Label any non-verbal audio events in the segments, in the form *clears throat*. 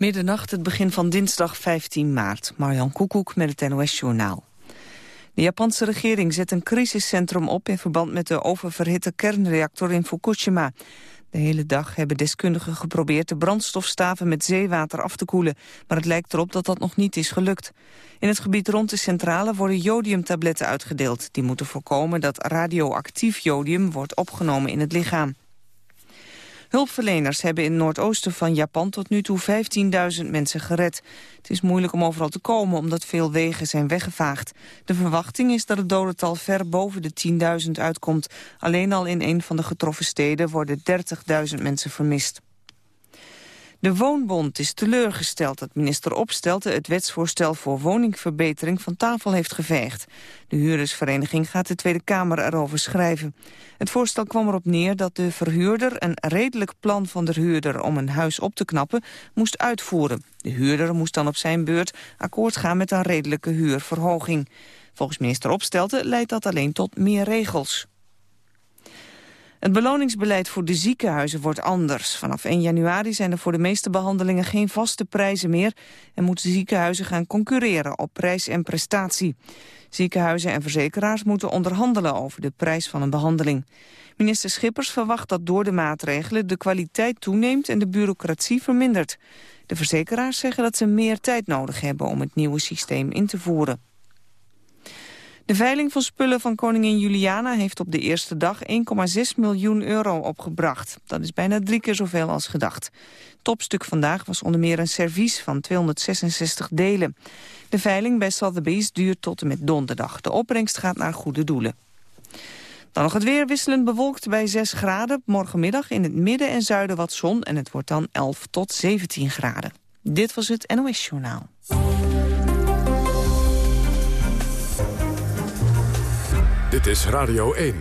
Middernacht, het begin van dinsdag 15 maart. Marjan Koekoek met het NOS-journaal. De Japanse regering zet een crisiscentrum op... in verband met de oververhitte kernreactor in Fukushima. De hele dag hebben deskundigen geprobeerd de brandstofstaven met zeewater af te koelen. Maar het lijkt erop dat dat nog niet is gelukt. In het gebied rond de centrale worden jodiumtabletten uitgedeeld. Die moeten voorkomen dat radioactief jodium wordt opgenomen in het lichaam. Hulpverleners hebben in het noordoosten van Japan tot nu toe 15.000 mensen gered. Het is moeilijk om overal te komen omdat veel wegen zijn weggevaagd. De verwachting is dat het dodental ver boven de 10.000 uitkomt. Alleen al in een van de getroffen steden worden 30.000 mensen vermist. De Woonbond is teleurgesteld dat minister Opstelten het wetsvoorstel voor woningverbetering van tafel heeft geveegd. De huurdersvereniging gaat de Tweede Kamer erover schrijven. Het voorstel kwam erop neer dat de verhuurder een redelijk plan van de huurder om een huis op te knappen moest uitvoeren. De huurder moest dan op zijn beurt akkoord gaan met een redelijke huurverhoging. Volgens minister Opstelten leidt dat alleen tot meer regels. Het beloningsbeleid voor de ziekenhuizen wordt anders. Vanaf 1 januari zijn er voor de meeste behandelingen geen vaste prijzen meer... en moeten ziekenhuizen gaan concurreren op prijs en prestatie. Ziekenhuizen en verzekeraars moeten onderhandelen over de prijs van een behandeling. Minister Schippers verwacht dat door de maatregelen de kwaliteit toeneemt en de bureaucratie vermindert. De verzekeraars zeggen dat ze meer tijd nodig hebben om het nieuwe systeem in te voeren. De veiling van spullen van koningin Juliana heeft op de eerste dag 1,6 miljoen euro opgebracht. Dat is bijna drie keer zoveel als gedacht. Topstuk vandaag was onder meer een servies van 266 delen. De veiling bij Sotheby's duurt tot en met donderdag. De opbrengst gaat naar goede doelen. Dan nog het weer wisselend bewolkt bij 6 graden. Morgenmiddag in het midden en zuiden wat zon en het wordt dan 11 tot 17 graden. Dit was het NOS Journaal. Dit is Radio 1.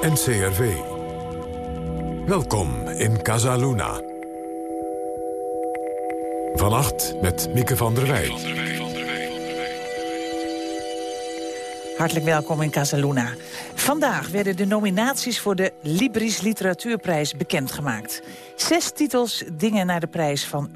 NCRV. Welkom in Casaluna. Vannacht met Mieke van der Wij. Hartelijk welkom in Casaluna. Vandaag werden de nominaties voor de Libris Literatuurprijs bekendgemaakt. Zes titels dingen naar de prijs van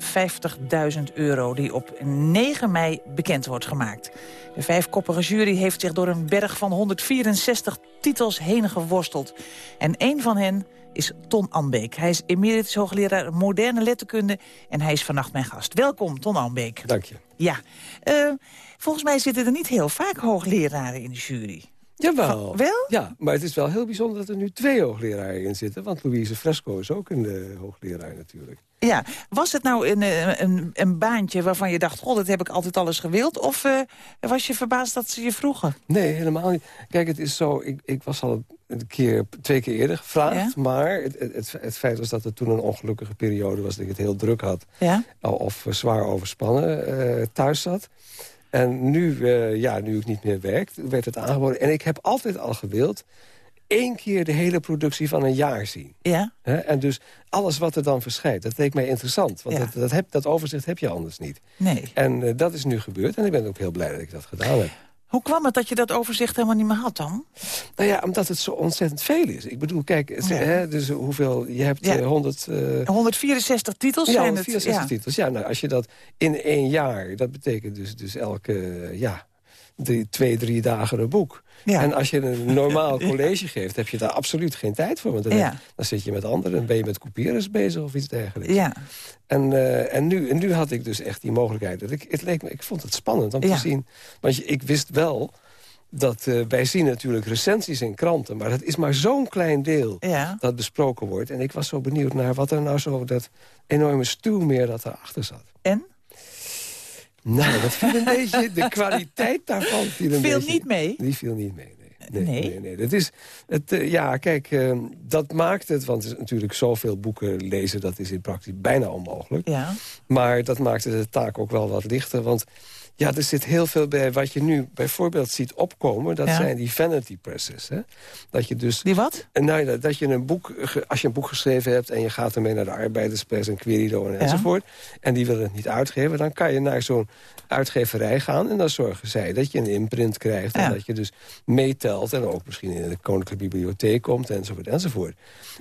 50.000 euro... die op 9 mei bekend wordt gemaakt. De vijfkoppige jury heeft zich door een berg van 164 titels heen geworsteld. En één van hen is Ton Anbeek. Hij is emeritus hoogleraar moderne letterkunde en hij is vannacht mijn gast. Welkom, Ton Anbeek. Dank je. Ja, uh, volgens mij zitten er niet heel vaak hoogleraren in de jury. Jawel. Wel? Ja, maar het is wel heel bijzonder dat er nu twee hoogleraren in zitten. Want Louise Fresco is ook een uh, hoogleraar natuurlijk. Ja, was het nou een, eh, een, een, baantje waarvan je dacht... god, dat heb ik altijd alles gewild? Of uh, was je verbaasd dat ze je vroegen? Nee, helemaal niet. Kijk, het is zo... Ik, ik was al een keer, twee keer eerder gevraagd. Maar het, het, het, feit was dat het toen een ongelukkige periode was... dat ik het heel druk had. Ja? Of zwaar overspannen uh, thuis zat. En nu, uh, ja, nu ik niet meer werk, werd het aangeboden. En ik heb altijd al gewild één keer de hele productie van een jaar zien. Ja. En dus alles wat er dan verschijnt, dat leek mij interessant. Want dat, dat, heb, dat overzicht heb je anders niet. Nee. En uh, dat is nu gebeurd en ik ben ook heel blij dat ik dat gedaan heb. Hoe kwam het dat je dat overzicht helemaal niet meer had dan? Nou ja, omdat het zo ontzettend veel is. Ik bedoel, kijk, ja. hè, dus hoeveel, je hebt ja. 100... Uh, 164 titels ja, zijn 164 het. titels. Ja, nou, als je dat in één jaar, dat betekent dus, dus elke, ja, drie, twee, drie dagen een boek. Ja. En als je een normaal *laughs* college geeft, heb je daar absoluut geen tijd voor. Want dan, Ja. dan zit je met anderen, ben je met kopierers bezig of iets dergelijks. Ja. En, eh, en, nu, en nu had ik dus echt die mogelijkheid. Dat ik, het leek me, ik vond het spannend om te zien. Want ik wist wel dat eh, wij zien natuurlijk recensies in kranten... maar dat is maar zo'n klein deel Ja. dat besproken wordt. En ik was zo benieuwd naar wat er nou zo... dat enorme stuwmeer dat erachter zat. En? Nou, dat viel een *laughs* beetje... De kwaliteit daarvan viel een Viel beetje... niet mee? Die viel niet mee, nee. Nee, Nee? nee, nee. Dat is, het, eh, ja, kijk, eh, dat maakt het... want er is natuurlijk zoveel boeken lezen... dat is in praktijk bijna onmogelijk. Ja. Maar dat maakte de taak ook wel wat lichter. Want ja, er zit heel veel bij wat je nu bijvoorbeeld ziet opkomen. Dat Ja. zijn die vanity presses. Hè? Dat je dus... Die wat? Nou, ja, dat je een boek, als je een boek geschreven hebt... en je gaat ermee naar de arbeiderspers en Querido en enzovoort... en die willen het niet uitgeven... dan kan je naar zo'n uitgeverij gaan... en dan zorgen zij dat je een imprint krijgt... Ja. en dat je dus meetelt en ook misschien in de Koninklijke Bibliotheek komt... enzovoort, enzovoort.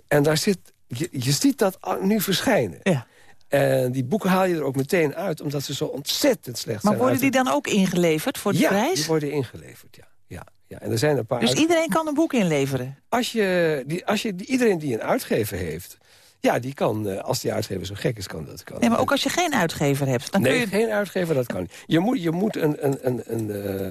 En daar zit... Je, je ziet dat nu verschijnen. Ja. En die boeken haal je er ook meteen uit, omdat ze zo ontzettend slecht maar zijn. Maar worden die dan ook ingeleverd voor de ja, prijs? die worden ingeleverd, ja. ja. Ja, en er zijn een paar dus iedereen kan een boek inleveren? Als je, die, als je, iedereen die een uitgever heeft... Ja, die kan, eh, als die uitgever zo gek is, kan dat. Kan. Nee, maar ook als je geen uitgever hebt. Dan nee, kun je... geen uitgever, dat kan niet. Je moet, je moet een, een, een, een uh,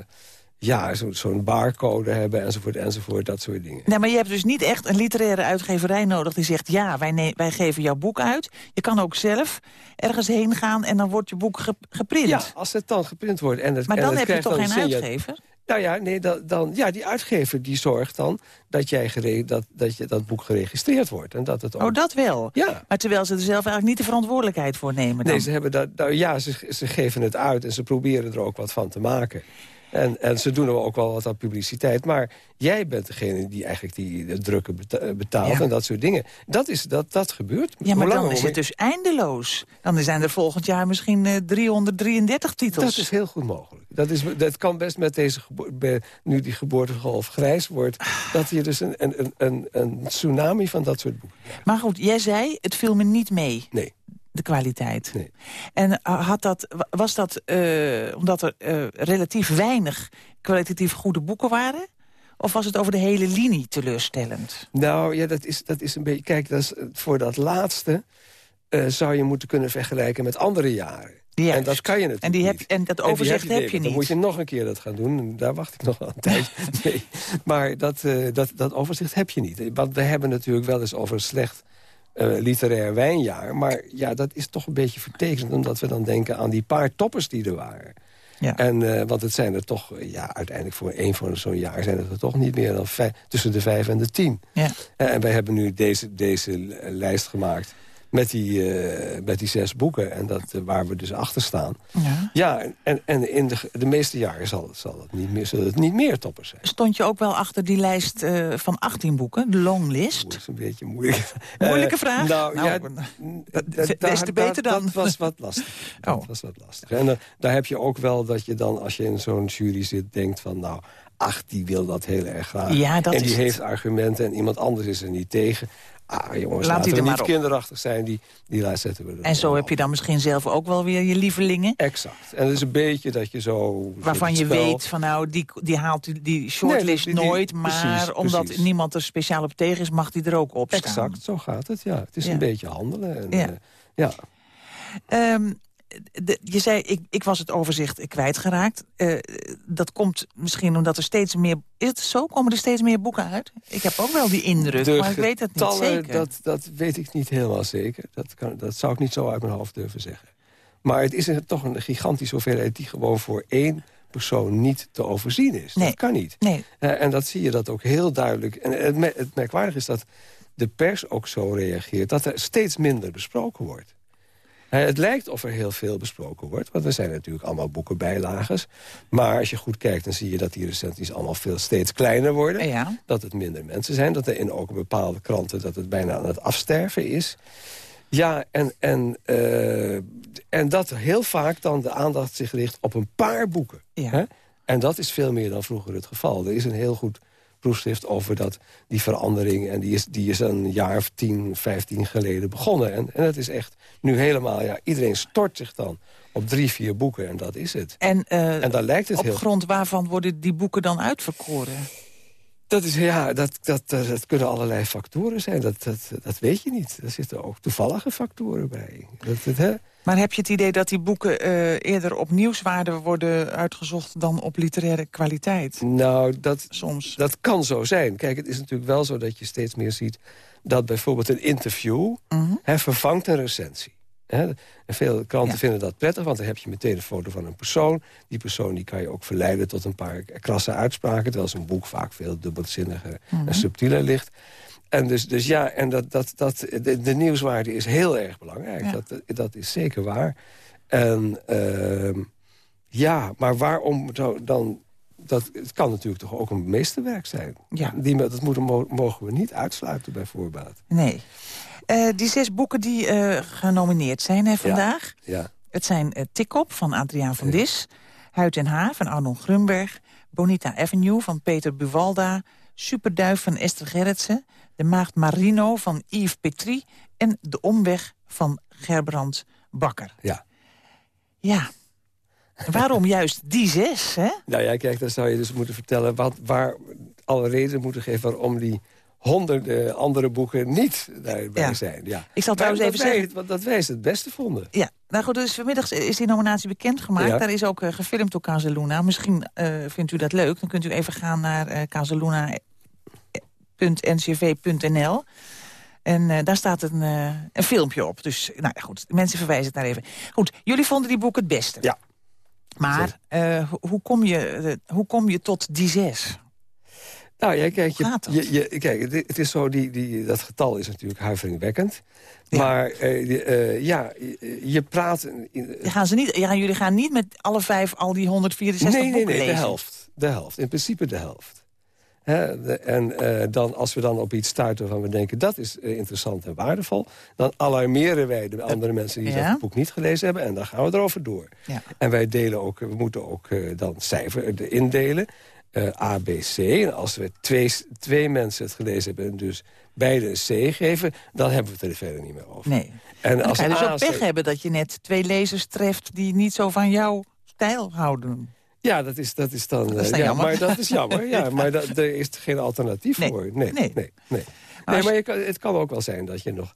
ja, zo'n zo barcode hebben, enzovoort, enzovoort, dat soort dingen. Nee, maar je hebt dus niet echt een literaire uitgeverij nodig... die zegt, ja, wij, wij geven jouw boek uit. Je kan ook zelf ergens heen gaan en dan wordt je boek geprint. Ja, als het dan geprint wordt. En het, maar dan het heb je toch geen uitgever? Nou ja, nee, dan, dan, ja, die uitgever die zorgt dan dat, jij dat, dat, je, dat boek geregistreerd wordt. En dat het ook... Oh, dat wel? Ja. Maar terwijl ze er zelf eigenlijk niet de verantwoordelijkheid voor nemen dan. Nee, ze hebben dat, nou, ja, ze, ze geven het uit en ze proberen er ook wat van te maken. En, en ze doen er ook wel wat aan publiciteit. Maar jij bent degene die eigenlijk die de drukken betaalt Ja. en dat soort dingen. Dat, is, dat, dat gebeurt. Ja, maar dan is het dus eindeloos. Dan zijn er volgend jaar misschien eh, 333 titels. Dat is heel goed mogelijk. Dat, is, dat kan best met deze bij- nu die geboortegolf grijs wordt... dat je dus een, een, een, een tsunami van dat soort boeken. Maar goed, jij zei, het viel me niet mee, Nee, de kwaliteit. nee. En uh, had dat, wa- was dat eh, omdat er eh, relatief weinig kwalitatief goede boeken waren? Of was het over de hele linie teleurstellend? Nou ja, dat is, dat is een beetje... Kijk, dat is, voor dat laatste eh, zou je moeten kunnen vergelijken met andere jaren. Juist. En dat kan je natuurlijk En, die heb, niet. en dat En overzicht heb je, niet. Dan moet je nog een keer dat gaan doen. En Daar wacht ik nog een tijd. *laughs* Nee. Maar dat, eh, dat, dat overzicht heb je niet. Want we hebben natuurlijk wel eens over slecht eh, literair wijnjaar. Maar ja, dat is toch een beetje vertekend. Omdat we dan denken aan die paar toppers die er waren. Ja. En, eh, want het zijn er toch, ja, uiteindelijk voor één van zo'n jaar... zijn het er toch niet meer dan tussen de vijf en de tien. Ja. Eh, en wij hebben nu deze, deze lijst gemaakt met die, eh, met die zes boeken. En dat, eh, waar we dus achter staan. Ja. Ja, en, en in de, de meeste jaren zal, zal het niet meer, zullen het niet meer toppers zijn. Stond je ook wel achter die lijst eh, van 18 boeken, de longlist? Dat is een beetje moeilijk. *laughs* Moeilijke vraag? Nou, Nou, ja, *laughs* des te beter dan. Dat was wat lastig. *laughs* Dat Oh. was wat lastig. En daar heb je ook wel dat je dan, als je in zo'n jury zit, denkt van... nou, ach, die wil dat heel erg graag. Ja, dat en die heeft argumenten en iemand anders is er niet tegen. Ah, jongens, Laat laten die we er niet op. kinderachtig zijn. Die, die lijst zetten we er En zo heb je dan misschien zelf ook wel weer je lievelingen... Exact. En het is een beetje dat je zo... waarvan je spel- weet van nou, die, die haalt die, shortlist Nee, die- die- nooit... maar precies, omdat precies. niemand er speciaal op tegen is, mag die er ook op staan. Exact, zo gaat het, ja. Het is Ja. een beetje handelen. En, Ja. eh, ja. Ehm, de- je zei, ik, ik was het overzicht kwijtgeraakt. Eh dat komt misschien omdat er steeds meer... Is het zo? Komen er steeds meer boeken uit? Ik heb ook wel die indruk, De maar ik weet het niet zeker. Dat, dat weet ik niet helemaal zeker. Dat, kan, dat zou ik niet zo uit mijn hoofd durven zeggen. Maar het is een, toch een gigantische hoeveelheid... die gewoon voor één persoon niet te overzien is. Nee. Dat kan niet. Nee, Eh, en dat zie je dat ook heel duidelijk. En het, me- het merkwaardige is dat de pers ook zo reageert... dat er steeds minder besproken wordt. Eh, het lijkt of er heel veel besproken wordt. Want er zijn natuurlijk allemaal boekenbijlages. Maar als je goed kijkt, dan zie je dat die recensies allemaal veel steeds kleiner worden. ja. Dat het minder mensen zijn. Dat er in ook bepaalde kranten dat het bijna aan het afsterven is. Ja, en, en, eh, en dat heel vaak dan de aandacht zich richt op een paar boeken. Ja. Hè? En dat is veel meer dan vroeger het geval. Er is een heel goed proefschrift over dat, die verandering. En die is, die is een jaar of tien, vijftien geleden begonnen. En, en het is echt nu helemaal... Ja, iedereen stort zich dan op drie, vier boeken en dat is het. En, eh, En daar lijkt het op heel... grond waarvan worden die boeken dan uitverkoren? Dat, is, ja, dat, dat, dat, kunnen allerlei factoren zijn. Dat, dat, dat weet je niet. Er zitten ook toevallige factoren bij. Dat, dat, hè? Maar heb je het idee dat die boeken eh, eerder op nieuwswaarde worden uitgezocht... dan op literaire kwaliteit? Nou, dat, Soms. dat kan zo zijn. Kijk, het is natuurlijk wel zo dat je steeds meer ziet... dat bijvoorbeeld een interview Mhm. hè, vervangt een recensie. En veel kranten Ja. vinden dat prettig, want dan heb je meteen een foto van een persoon. Die persoon die kan je ook verleiden tot een paar krasse uitspraken... terwijl zo'n boek vaak veel dubbelzinniger Mhm. en subtieler ligt. En dus, dus ja, en dat, dat, dat, de, de nieuwswaarde is heel erg belangrijk. Ja. Dat, dat is zeker waar. En ehm, ja, maar waarom zou dan... Dat, het kan natuurlijk toch ook een meesterwerk zijn. Ja. Die, dat moeten, mo- mogen we niet uitsluiten bij voorbaat. Nee. Eh, die zes boeken die eh, genomineerd zijn hè, vandaag... Ja. Het zijn uh, Tikop van Adriaan van Dis... Huid en Haar van Arnon Grunberg... Bonita Avenue van Peter Buwalda... Superduif van Esther Gerritsen... De Maagd Marino van Yves Petrie... en De Omweg van Gerbrand Bakker. Ja. Ja. Waarom *laughs* juist die zes, hè? Nou ja, kijk, dan zou je dus moeten vertellen... Wat, waar alle redenen moeten geven waarom die honderden andere boeken niet daarbij zijn. Ja. Ik zal trouwens even zeggen... Wij, dat wij het beste vonden. Ja, nou goed, dus vanmiddag is die nominatie bekendgemaakt. Ja. Daar is ook uh, gefilmd door Casaluna. Misschien uh, vindt u dat leuk. Dan kunt u even gaan naar uh, casaluna.ncv.nl. En daar staat een, een filmpje op. Dus nou goed, mensen verwijzen het naar even. Goed, jullie vonden die boek het beste. Ja. Maar hoe, kom je, hoe kom je tot die zes? Nou ja, kijk, je, je, je, kijk het is zo, die, die, dat getal is natuurlijk huiveringwekkend. Ja. Maar uh, uh, ja, je praat... Gaan ze niet, ja, jullie gaan niet met alle vijf al die 164 nee, boeken nee, nee, lezen? de helft. De helft, in principe de helft. De, en uh, dan, als we dan op iets stuiten waarvan we denken... dat is interessant en waardevol... dan alarmeren wij de andere mensen die ja? dat boek niet gelezen hebben... en dan gaan we erover door. Ja. En wij delen ook, we moeten ook dan cijfer indelen... Uh, A, B, C. En als we twee, twee mensen het gelezen hebben... en dus beide een C geven... dan hebben we het er verder niet meer over. Nee. En dan als kan je dus ook pech hebben dat je net twee lezers treft... die niet zo van jouw stijl houden. Ja, dat is, dat is dan... Dat is eh, dan ja, jammer. Maar dat is jammer. *laughs* Ja, maar dat, er is geen alternatief Nee. voor. Nee, Nee. nee, nee. nee. als- maar je kan, het kan ook wel zijn dat je nog...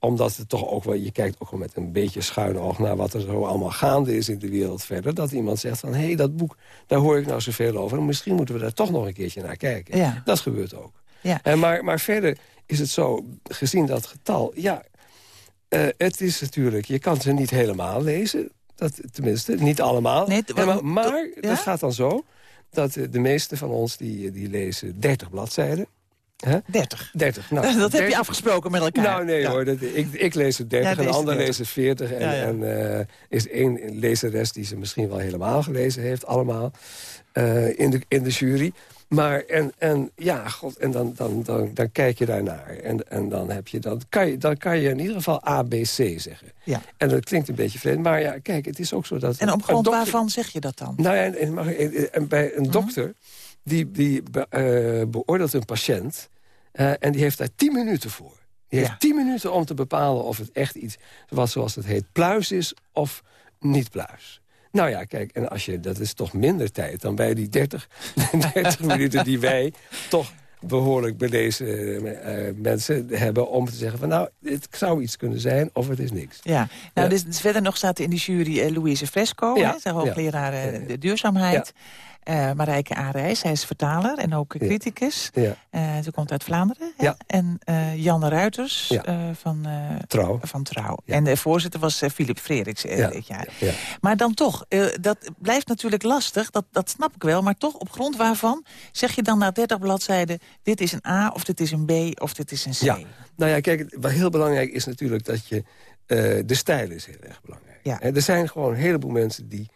Omdat het toch ook wel... Je kijkt ook wel met een beetje schuin oog naar wat er zo allemaal gaande is in de wereld verder. Dat iemand zegt van, hé, hey, dat boek, daar hoor ik nou zoveel over. Misschien moeten we daar toch nog een keertje naar kijken. Ja. Dat gebeurt ook. Ja. En maar, maar verder is het zo, gezien dat getal... Ja, eh, het is natuurlijk... Je kan ze niet helemaal lezen. Dat, tenminste, niet allemaal. Nee, wa- maar ja? dat gaat dan zo... dat eh, de meeste van ons die, die lezen 30 bladzijden. Hè? 30. 30. Nou, *laughs* dat heb 30 je afgesproken met elkaar. nou, nee Ja. hoor. Dat, ik, ik lees het 30 Ja, en de ander 30. leest het 40. En, Ja, en eh, is één lezeres die ze misschien wel helemaal gelezen heeft. Allemaal. eh, in, de, in de jury. Maar en, en ja, god, en dan, dan, dan, dan kijk je daarnaar. En, en dan, heb je, dan, kan je, dan kan je in ieder geval A, B, C zeggen. Ja. En dat klinkt een beetje vreemd. Maar ja, kijk, het is ook zo dat... En op grond dokter- waarvan zeg je dat dan? nou ja, en, bij een dokter... die, die be- eh, beoordeelt een patiënt... eh, en die heeft daar tien minuten voor. Die Ja. heeft tien minuten om te bepalen of het echt iets... wat zoals het heet, pluis is of niet pluis. Nou ja, kijk, en als je, dat is toch minder tijd dan bij die 30, 30 *laughs* minuten die wij *laughs* toch behoorlijk belezen eh, eh, mensen hebben... om te zeggen van nou, het zou iets kunnen zijn of het is niks. Ja, nou, Ja. Dus, dus verder nog staat in die jury Louise Fresco, Ja, hè, hoogleraar eh, ja, ja. Eh, Marijke Arijs, zij is vertaler en ook criticus. Ja, Eh, ze komt uit Vlaanderen. hè? Ja. En eh, Janne Ruiters Ja. van, trouw. van Trouw. Ja. En de voorzitter was Philip Frederiks Ja. dit jaar. Ja. Maar dan toch, dat blijft natuurlijk lastig, dat, dat snap ik wel. Maar toch, op grond waarvan zeg je dan na 30 bladzijden... dit is een A, of dit is een B, of dit is een C? Ja, nou ja, kijk, wat heel belangrijk is natuurlijk dat je... de stijl is heel erg belangrijk. Ja. Er zijn gewoon een heleboel mensen die,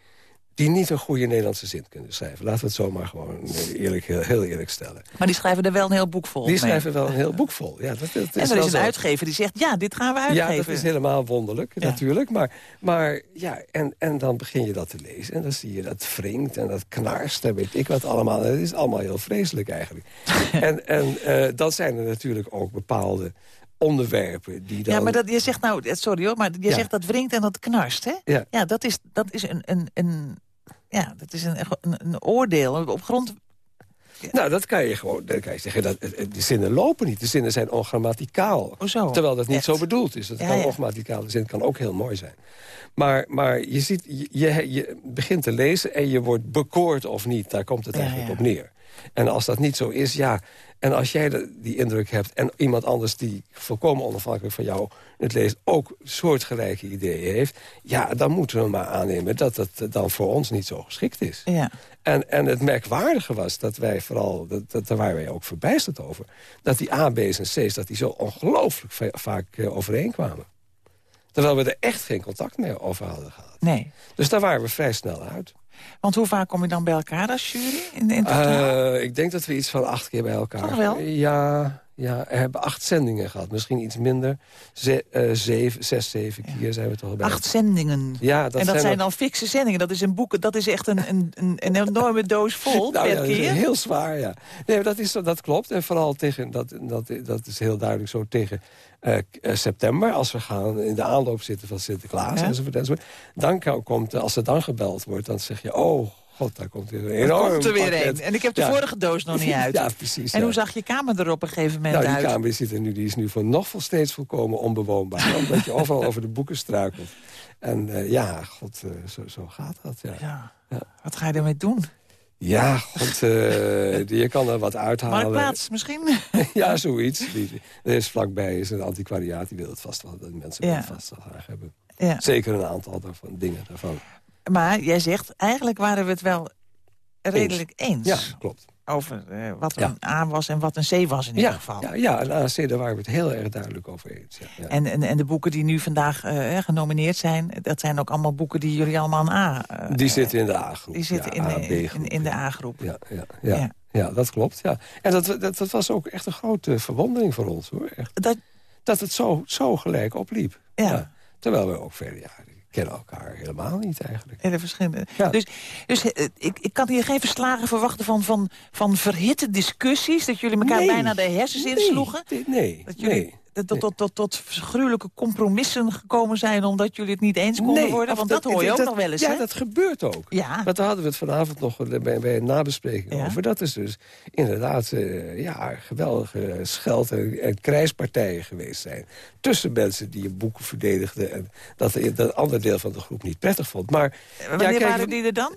die niet een goede Nederlandse zin kunnen schrijven. Laten we het zomaar gewoon eh, eerlijk, heel, heel eerlijk stellen. Maar die schrijven er wel een heel boek vol Die mee. schrijven wel een heel boek vol. Ja, dat, dat is En er is een zo. uitgever die zegt, ja, dit gaan we uitgeven. Ja, dat is helemaal wonderlijk, Ja. natuurlijk. Maar, maar ja, en, en dan begin je dat te lezen. En dan zie je dat wringt en dat knarst en weet ik wat allemaal. Het is allemaal heel vreselijk eigenlijk. *laughs* en en eh, dan zijn er natuurlijk ook bepaalde onderwerpen die dan... Ja, maar dat, je zegt nou, eh, sorry hoor, maar je Ja. zegt dat wringt en dat knarst, hè? Ja. Ja, dat is, dat is een, een, een, ja, dat is een, een, een oordeel op grond... Nou, dat kan je gewoon dan kan je zeggen. Dat, eh, de zinnen lopen niet. De zinnen zijn ongrammaticaal. Terwijl dat niet Echt? zo bedoeld is. Dat Ja, kan ja. ongrammaticaal. De zin kan ook heel mooi zijn. Maar, maar je, ziet, je, je, begint te lezen en je wordt bekoord of niet. Daar komt het Ja, eigenlijk ja. op neer. En als dat niet zo is, ja... En als jij de- die indruk hebt en iemand anders die volkomen onafhankelijk van jou het leest... ook soortgelijke ideeën heeft... ja, dan moeten we maar aannemen dat het dan voor ons niet zo geschikt is. Ja. En, en het merkwaardige was dat wij vooral, dat, dat, daar waren wij ook verbijsterd over... dat die A, B's en C's dat die zo ongelooflijk va- vaak eh, overeenkwamen. Terwijl we er echt geen contact meer over hadden gehad. Nee. Dus daar waren we vrij snel uit. Want hoe vaak kom je dan bij elkaar als jury? In, in totaal? Eh, ik denk dat we iets van acht keer bij elkaar... Toch wel? Ja, Ja, we hebben acht zendingen gehad. Misschien iets minder. Ze, uh, zeven, zes, zeven keer zijn we toch al bij. Acht zendingen. Ja, dat en dat zijn, dan fikse zendingen. Dat is een boek. Dat is echt een, een, een, een enorme doos vol *laughs* nou, per ja, keer. Heel zwaar, ja. Nee, dat, is, dat klopt. En vooral tegen, dat, dat, dat is heel duidelijk zo tegen uh, september. Als we gaan in de aanloop zitten van Sinterklaas ja. enzovoort, enzovoort. Dan komt, als er dan gebeld wordt, dan zeg je... oh, god, daar komt weer een enorm komt er weer een. En ik heb de Ja. vorige doos nog niet *laughs* uit. Ja, precies. En ja. hoe zag je kamer er op een gegeven moment Nou, die uit? kamer zit er nu, die is nu voor nog vol steeds volkomen onbewoonbaar. *laughs* omdat je overal over de boeken struikelt. En eh, ja, god, eh, zo, zo gaat dat. Ja, Ja. Wat ga je ermee doen? ja god, eh, *laughs* je kan er wat uithalen. Marktplaats misschien? ja, zoiets. Die, er is vlakbij is een antiquariaat, die wil het vast wel. Die mensen het vast wel graag hebben. Zeker een aantal daarvan, dingen daarvan. Maar jij zegt, eigenlijk waren we het wel redelijk eens, Ja, klopt. over eh, wat Ja. een A was en wat een C was in ieder Ja, geval. ja, ja, en AC, daar waren we het heel erg duidelijk over eens. Ja. En, en, en de boeken die nu vandaag eh, genomineerd zijn... dat zijn ook allemaal boeken die jullie allemaal een A... eh, die zitten in de A-groep. die zitten in, de, in, in de. A-groep. Ja, ja, ja. Ja. ja. dat klopt. Ja. En dat, dat, dat was ook echt een grote verwondering voor ons. hoor. Echt. Dat, Dat het zo, zo gelijk opliep. Ja. Terwijl we ook vele jaren kennen elkaar helemaal niet eigenlijk. hele verschillende. Ja. Dus, dus eh, ik, ik kan hier geen verslagen verwachten van, van, van verhitte discussies... dat jullie elkaar Nee. bijna de hersens insloegen. Nee, nee. Dat jullie nee. Tot, tot, tot, tot, tot gruwelijke compromissen gekomen zijn... omdat jullie het niet eens konden worden? Want dat, hoor je ook dat- nog wel eens, Ja, hè? dat gebeurt ook. Ja. Want daar hadden we het vanavond nog bij, bij een nabespreking Ja. over. Dat is dus inderdaad eh, ja, geweldige scheld- en, en krijgspartijen geweest zijn. Tussen mensen die je boeken verdedigden... en dat dat ander deel van de groep niet prettig vond. Maar Wanneer ja, kijk, waren die er dan?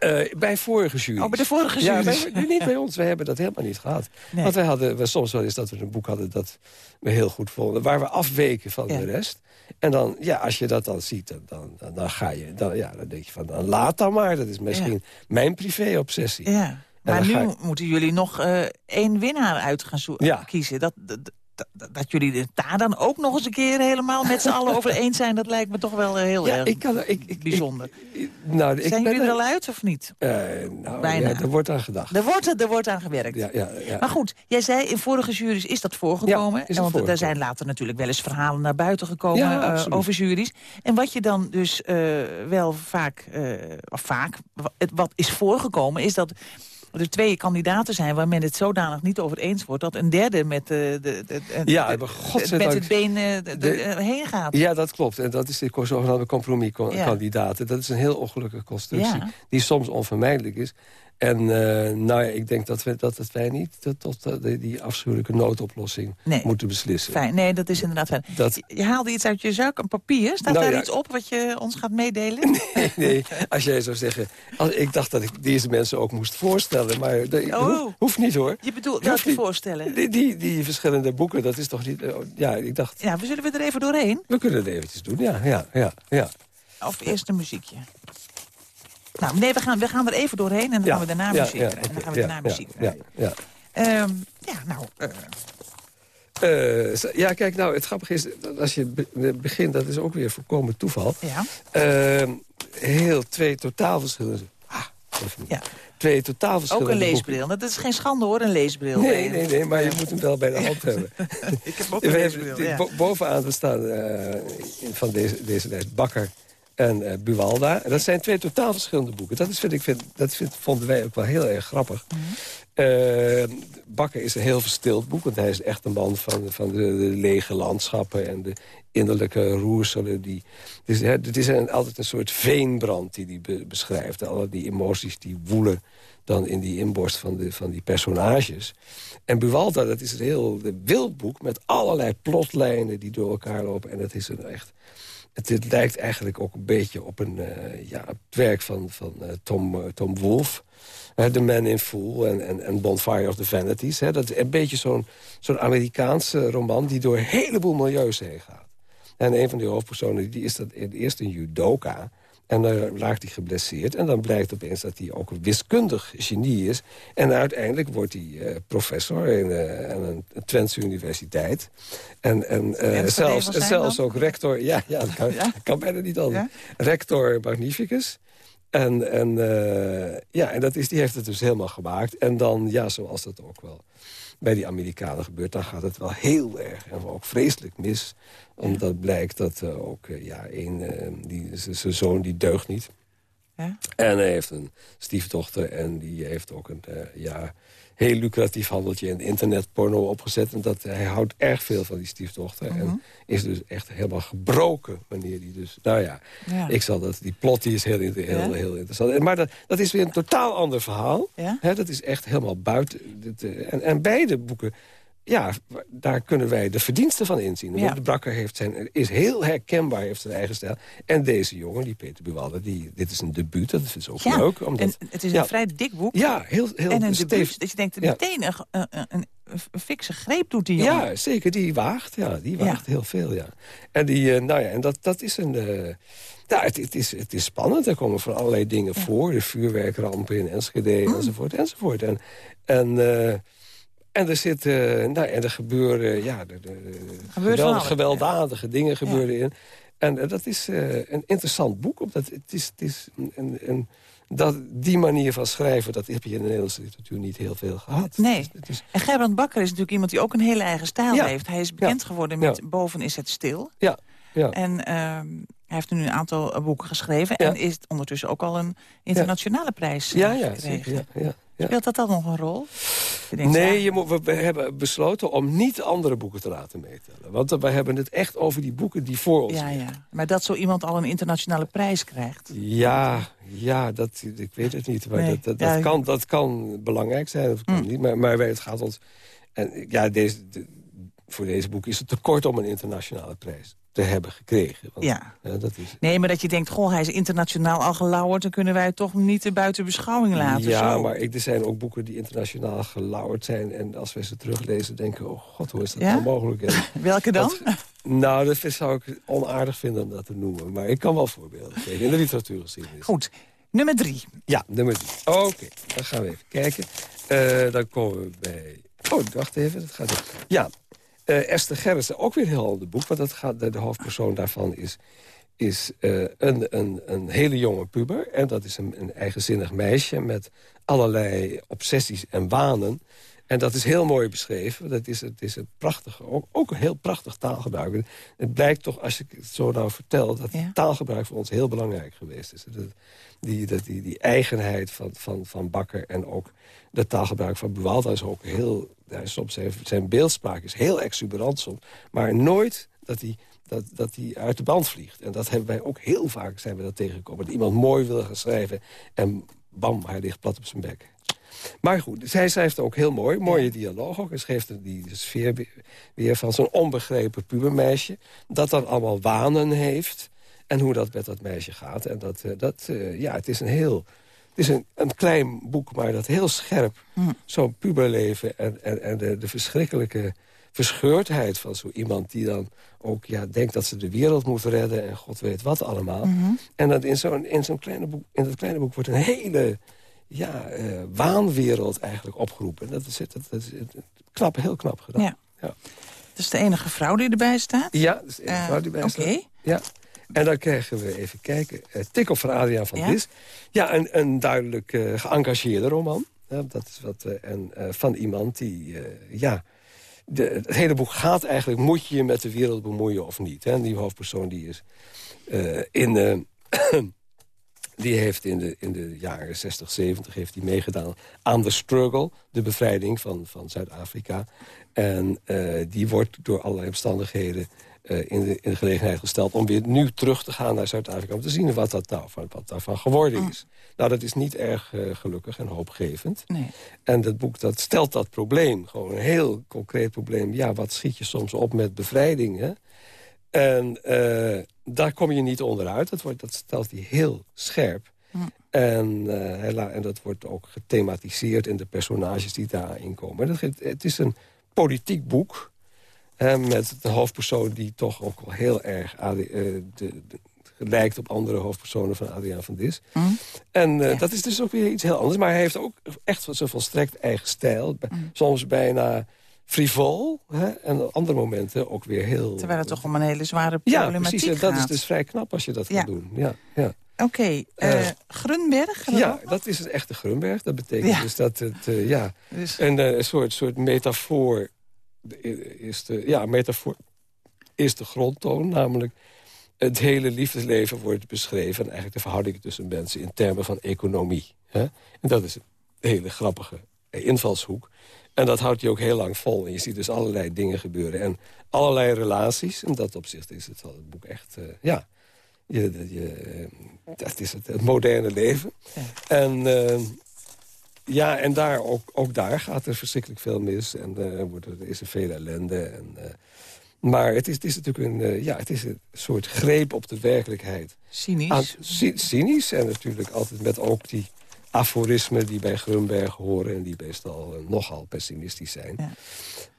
Eh, bij vorige jury. Oh, bij de vorige Ja, juries. wij- niet bij ons. We hebben dat helemaal niet gehad. Nee. Want wij hadden we soms wel eens dat we een boek hadden dat we heel goed vonden. Waar we afweken van Ja. de rest. En dan, ja, als je dat dan ziet, dan, dan, dan, dan ga je... Dan, ja, dan denk je van, dan laat dan maar. Dat is misschien mijn privé-obsessie. Ja. Maar nu je- moeten jullie nog eh, één winnaar uit gaan Ja. kiezen. Dat, dat, dat, jullie het daar dan ook nog eens een keer helemaal met z'n allen over eens zijn... dat lijkt me toch wel heel Ja, erg ik kan ik, ik, bijzonder. ik- nou, zijn jullie er al uit of niet? Eh, nou, Bijna. ja, er wordt aan gedacht. Er wordt, er wordt aan gewerkt. Ja, ja, ja. Maar goed, jij zei in vorige juries is dat voorgekomen. Ja, is het want er zijn later natuurlijk wel eens verhalen naar buiten gekomen eh, over juries. En wat je dan dus eh, wel vaak, of vaak, wat is voorgekomen, is dat er twee kandidaten zijn waar men het zodanig niet over eens wordt... dat een derde met, de, de, Ja, de- met het been eh, eh, heen gaat. Ja, dat klopt. En dat is de zogenaamde compromiskandidaten. Dat is een heel ongelukkige constructie. Ja. Die soms onvermijdelijk is. En eh, nou ja, ik denk dat, we, dat het wij niet tot, tot die, die afschuwelijke noodoplossing Nee. moeten beslissen. Fijn, nee, dat is inderdaad fijn. Dat- Je, haalde iets uit je zak, een papier. Staat Nou daar ja. iets op wat je ons gaat meedelen? *laughs* Nee, nee, als jij zou zeggen... Als, ik dacht dat ik deze mensen ook moest voorstellen. Maar dat Oh. hoeft, hoeft niet hoor. Je bedoelt welke niet- voorstellen? Die, die, die verschillende boeken, dat is toch niet... eh, Ja, ik dacht, Ja, we zullen we er even doorheen? we kunnen het eventjes doen. Ja, ja, ja. ja. Of eerst een muziekje? Nou, nee, we gaan, we gaan er even doorheen en dan ja, gaan we daarna ja, muziek ja. En dan gaan we daarna muziek ja, ja. Ehm, ja, nou, eh, Eh, ja, kijk, nou, het grappige is, als je be- begint, dat is ook weer voorkomen toeval. ja. Eh, heel twee totaal verschillende... Ah. Ja. Twee totaal Ook verschillende een boeken. leesbril. Dat is geen schande hoor, een leesbril. Nee, nee, nee, maar je moet hem wel bij de hand hebben. *laughs* Ik heb ook *laughs* een leesbril, ja. bo- bovenaan staan eh, van deze, deze lijst Bakker en eh, Buwalda. Dat zijn twee totaal verschillende boeken. Dat, is, vind ik, vind, dat vind, vonden wij ook wel heel erg grappig. Mhm. Eh, Bakker is een heel verstild boek, want hij is echt een man van, van de, de lege landschappen en de innerlijke roerselen. Die, dus, hè, het is een, altijd een soort veenbrand die hij be- beschrijft. Alle die emoties die woelen dan in die inborst van, de, van die personages. En Buwalda, dat is een heel wild boek met allerlei plotlijnen die door elkaar lopen. En het is een echt... Het, lijkt eigenlijk ook een beetje op een, eh, ja, het werk van, van eh, Tom, eh, Tom Wolfe. The Man in Fool en, en, en Bonfire of the Vanities. Hè. Dat is een beetje zo'n zo'n Amerikaanse roman... die door een heleboel milieus heen gaat. En een van die hoofdpersonen die is dat eerst een judoka... En dan raakt hij geblesseerd. En dan blijkt opeens dat hij ook een wiskundig genie is. En uiteindelijk wordt hij eh, professor in, eh, aan een Twentse universiteit. En, en eh, zelfs, zelfs dan? ook rector... Ja, ja, dat kan, *laughs* Ja? dat kan bijna niet anders. Ja? Rector Magnificus. En, en, ja, en dat is, die heeft het dus helemaal gemaakt. En dan, ja, zoals dat ook wel bij die Amerikanen gebeurt... dan gaat het wel heel erg en ook vreselijk mis. Omdat blijkt dat ook ja, een, die, zijn zoon die deugt niet. Ja? En hij heeft een stiefdochter en die heeft ook een... ja, heel lucratief handeltje in internetporno opgezet. En dat, hij houdt erg veel van die stiefdochter. En mhm. is dus echt helemaal gebroken wanneer hij dus... Nou ja, ik zal dat... Die plot die is heel, heel, heel, interessant. Maar dat, dat is weer een totaal ander verhaal. dat is echt helemaal buiten... Eh, en, en beide boeken ja, daar kunnen wij de verdiensten van inzien. Ja. De Brakker heeft zijn, is heel herkenbaar, heeft zijn eigen stijl. En deze jongen, die Peter Buwalde, die, dit is een debuut. Dat is ook leuk. Omdat, en het is een vrij dik boek. Ja, heel, heel En een debuut, dat je denkt, meteen een, een, een, een fikse greep doet die jongen. Ja, zeker. Die waagt. Ja, die waagt heel veel, ja. En, die, uh, nou ja, en dat, dat is een... Uh, ja, het, het, is, het is spannend. Er komen van allerlei dingen voor. De vuurwerkrampen in Enschede, mm. enzovoort, enzovoort. En, en uh, en er, zit, uh, nou, en er gebeuren ja, de, de, gewelddadige dingen gebeuren in. En uh, dat is uh, een interessant boek. Omdat het is, het is een, een, dat, die manier van schrijven, dat heb je in de Nederlandse literatuur niet heel veel gehad. Nee. Dus is... En Gerbrand Bakker is natuurlijk iemand die ook een hele eigen stijl heeft. Hij is bekend geworden met Boven is het stil. Ja. ja. En ehm, hij heeft nu een aantal boeken geschreven. En is ondertussen ook al een internationale prijs ja, ja, zeker, ja, ja. Speelt dat dan nog een rol? Nee, je moet, we hebben besloten om niet andere boeken te laten meetellen. Want we hebben het echt over die boeken die voor ons ja, ja. Maar dat zo iemand al een internationale prijs krijgt? Ja, ja dat, ik weet het niet. Maar dat, dat, kan, dat kan belangrijk zijn, of kan hm. niet. Maar, maar het gaat ons... En ja, deze, voor deze boek is het te kort om een internationale prijs te hebben gekregen. Want, ja. dat is... Nee, maar dat je denkt, goh, hij is internationaal al gelauwerd... dan kunnen wij het toch niet buiten beschouwing laten. Ja, maar ik, er zijn ook boeken die internationaal gelauwerd zijn... en als wij ze teruglezen denken, oh god, hoe is dat nou mogelijk? *laughs* Welke dan? nou, dat zou ik onaardig vinden om dat te noemen. Maar ik kan wel voorbeelden geven in de literatuurgeschiedenis. Goed, nummer drie. Ja, nummer drie. Oké, dan gaan we even kijken. Uh, dan komen we bij... Oh, wacht even, dat gaat... Ja, uh, Esther Gerritsen, ook weer een heel ander boek. Want dat gaat, de, de hoofdpersoon daarvan is, is uh, een, een, een hele jonge puber. En dat is een, een eigenzinnig meisje met allerlei obsessies en wanen. En dat is heel mooi beschreven. Dat is, het is een prachtig, ook, ook een heel prachtig taalgebruik. Het blijkt toch, als ik het zo nou vertel... dat taalgebruik voor ons heel belangrijk geweest is. Dat, die, dat, die, die eigenheid van, van, van Bakker en ook de taalgebruik van Buwalda is ook heel ja, soms zijn, zijn beeldspraak is heel exuberant soms. Maar nooit dat hij dat, dat hij uit de band vliegt. En dat hebben wij ook heel vaak zijn we dat tegengekomen. Dat iemand mooi wil gaan schrijven en bam, hij ligt plat op zijn bek. Maar goed, zij schrijft ook heel mooi, mooie dialoog ook. En schreef die sfeer weer van zo'n onbegrepen pubermeisje... dat dan allemaal wanen heeft en hoe dat met dat meisje gaat. En dat, eh, dat eh, ja, het is een heel is een, een klein boek, maar dat heel scherp... Hm. zo'n puberleven en, en, en de, de verschrikkelijke verscheurdheid van zo iemand... die dan ook ja, denkt dat ze de wereld moet redden en god weet wat allemaal. Mhm. En dat in zo'n in zo'n kleine boek, in dat kleine boek wordt een hele ja, uh, waanwereld eigenlijk opgeroepen. Dat is, dat, dat is knap, heel knap gedaan. Ja. ja. Dat is de enige vrouw die erbij staat? Ja, dat is de enige vrouw die erbij staat. Oké. Ja. En dan krijgen we, even kijken, uh, Tikkel van Adriaan van ja? Dis. Ja, een, een duidelijk uh, geëngageerde roman. dat is wat, uh, en, van iemand die, ja... De, het hele boek gaat eigenlijk, moet je je met de wereld bemoeien of niet? Hè? Die hoofdpersoon die is in... *clears throat* die heeft in de, in de jaren 60, 70 heeft hij meegedaan aan de struggle, de bevrijding van, van Zuid-Afrika. En die wordt door allerlei omstandigheden in, de, in, de, gelegenheid gesteld... om weer nu terug te gaan naar Zuid-Afrika... om te zien wat, dat nou, wat daarvan geworden is. Mm. Nou, dat is niet erg uh, gelukkig en hoopgevend. Nee. En dat boek dat stelt dat probleem. Gewoon een heel concreet probleem. Ja, wat schiet je soms op met bevrijding, hè? En uh, daar kom je niet onderuit. Dat, wordt, dat stelt hij heel scherp. Mm. En, en dat wordt ook gethematiseerd in de personages die daarin komen. Dat, het is een politiek boek met de hoofdpersoon die toch ook wel heel erg uh, de, de, lijkt op andere hoofdpersonen van Adriaan van Dis. Mm. En uh, dat is dus ook weer iets heel anders. Maar hij heeft ook echt zo'n volstrekt eigen stijl. Mm. Soms bijna frivol. Hè? En op andere momenten ook weer heel... Terwijl het toch om een hele zware problematiek ja, precies, gaat. dat is dus vrij knap als je dat ja. gaat doen. Ja, ja. Oké, uh, Grunberg? Ja, dat is het echte Grunberg. Dat betekent dus dat het, ja, dus... een, een soort, soort metafoor is de, ja, metafoor is de grondtoon, namelijk het hele liefdesleven wordt beschreven... en eigenlijk de verhoudingen tussen mensen in termen van economie. Hè? En dat is een hele grappige invalshoek. En dat houdt hij ook heel lang vol. En je ziet dus allerlei dingen gebeuren. En allerlei relaties. In dat opzicht is het, het boek echt... Uh, ja, je, je, dat is het, het moderne leven. Ja. En, uh, ja, en daar, ook, ook daar gaat er verschrikkelijk veel mis. En uh, wordt, er is er veel ellende. En, maar het is, het is natuurlijk een, ja, het is een soort greep op de werkelijkheid. Cynisch? Aan, cynisch en natuurlijk altijd met ook die aforismen die bij Grunberg horen... en die meestal uh, nogal pessimistisch zijn. Ja.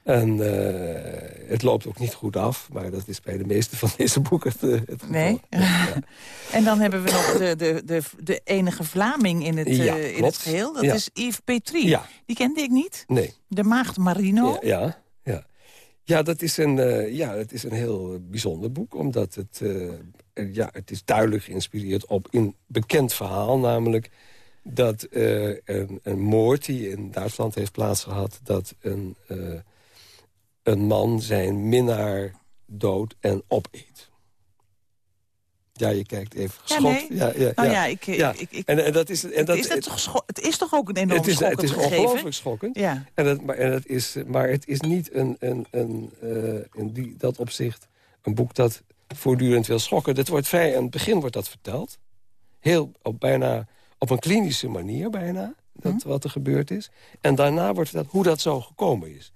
En uh, het loopt ook niet goed af, maar dat is bij de meeste van deze boeken het, het geval. Nee. Ja. *laughs* en dan hebben we nog de, de, de, de enige Vlaming in het, ja, uh, in het geheel. Dat is Yves Petrie. Ja. Die kende ik niet. Nee. De Maagd Marino. Ja, ja. ja. dat is een, uh, ja, het is een heel bijzonder boek, omdat het, ja, het is duidelijk geïnspireerd op een bekend verhaal, namelijk dat uh, een, een, moord die in Duitsland heeft plaatsgehad... dat een, uh, een man zijn minnaar dood en opeet. Ja, je kijkt even geschokt. Ja, nee. ja, ja, nou ja, ik, ja. Ik, ik, en, en, dat is, en dat, is het, toch het is toch ook een enorm het is, Het is ongelooflijk schokkend. Ja. En dat, maar, en dat is, maar het is niet een, een, een, uh, in die, dat opzicht een boek dat voortdurend wil schokken. Dat wordt vrij, aan het begin wordt dat verteld. Heel, op bijna op een klinische manier bijna, dat, hm. wat er gebeurd is. En daarna wordt dat hoe dat zo gekomen is.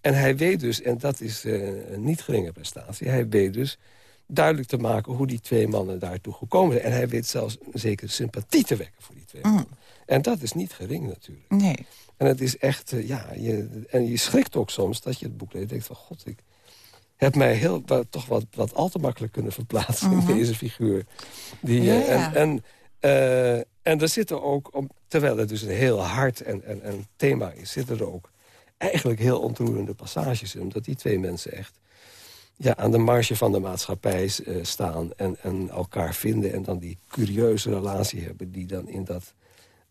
En hij weet dus, en dat is uh, een niet geringe prestatie... hij weet dus duidelijk te maken hoe die twee mannen daartoe gekomen zijn. En hij weet zelfs een zekere sympathie te wekken voor die twee hm. mannen. En dat is niet gering natuurlijk. Nee. En het is echt, uh, ja, je, en je schrikt ook soms dat je het boek leest en denkt van... god, ik heb mij heel, toch wat, wat al te makkelijk kunnen verplaatsen in mhm. deze figuur. Die, uh, ja. En, en en er zitten ook, terwijl het dus een heel hard en, en, en thema is... zitten er ook eigenlijk heel ontroerende passages in. Omdat die twee mensen echt ja, aan de marge van de maatschappij uh, staan... En, en elkaar vinden en dan die curieuze relatie hebben... die dan in dat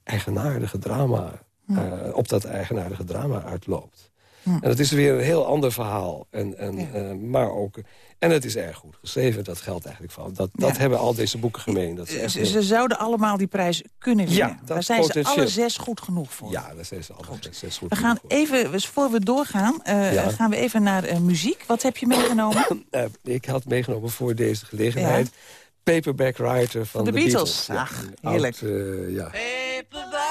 eigenaardige drama, uh, op dat eigenaardige drama uitloopt. En dat is weer een heel ander verhaal. En, en, uh, maar ook, en het is erg goed geschreven, dat geldt eigenlijk van. Dat, dat hebben al deze boeken gemeen. Dat ze, ze, ze, zouden allemaal die prijs kunnen winnen. Ja, daar zijn ze alle zes goed genoeg voor. Ja, daar zijn ze alle goed. zes goed we gaan voor. even, dus voor we doorgaan, uh, ja. gaan we even naar uh, muziek. Wat heb je meegenomen? *coughs* ik had meegenomen voor deze gelegenheid... Ja. Paperback Writer van de, de Beatles. Beatles. Ach, heerlijk. Oud, ja. Paperback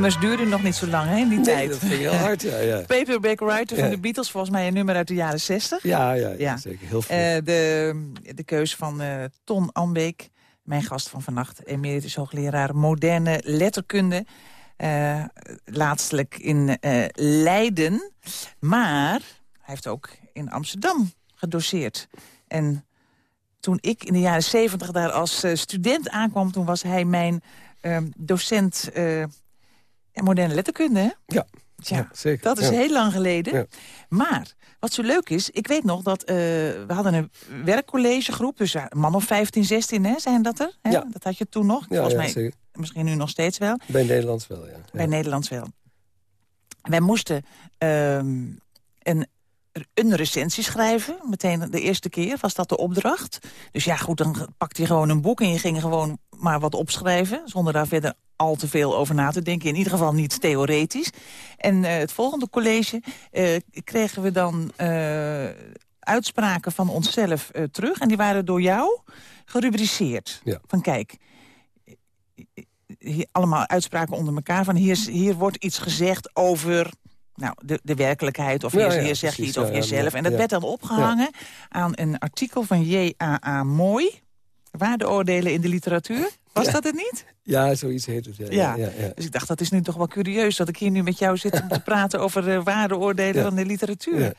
nummers duurden nog niet zo lang hè, in die nee, tijd. dat ging heel hard, ja. ja. *laughs* Paperback Writer van Ja. de Beatles, volgens mij een nummer uit de jaren 60. Ja, ja, zeker. Heel veel. Eh, de, de keus van eh, Ton Ambeek, mijn gast van vannacht... emeritus hoogleraar moderne letterkunde. eh, laatstelijk in Leiden. Maar hij heeft ook in Amsterdam gedoseerd. En toen ik in de jaren zeventig daar als student aankwam... toen was hij mijn eh, docent moderne letterkunde. Hè? ja, Tja, ja, zeker. dat is Ja. heel lang geleden. Ja. Maar wat zo leuk is, ik weet nog dat eh, we hadden een werkcollegegroep. Dus een man of 15, 16 hè, zijn dat er. Hè? Ja. Dat had je toen nog. Ja, Volgens mij zeker. misschien nu nog steeds wel. Bij Nederlands wel, ja. Bij. Nederlands wel. Wij moesten ehm, een, een recensie schrijven. Meteen de eerste keer was dat de opdracht. Dus ja, goed, dan pakte je gewoon een boek... en je ging gewoon maar wat opschrijven... zonder daar verder al te veel over na te denken. In ieder geval niet theoretisch. En eh, het volgende college eh, kregen we dan eh, uitspraken van onszelf terug. En die waren door jou gerubriceerd. Ja. Van kijk, hier, allemaal uitspraken onder elkaar. Van hier, hier wordt iets gezegd over nou, de, de werkelijkheid. Of Ja, ja, je precies, iets over jezelf. En dat werd dan opgehangen aan een artikel van J.A.A. Mooi. Waardeoordelen in de literatuur. Was Ja. dat het niet? Ja, zoiets heet het. Ja, Ja. ja. Dus ik dacht, dat is nu toch wel curieus... dat ik hier nu met jou zit om te praten over de waardeoordelen van de literatuur.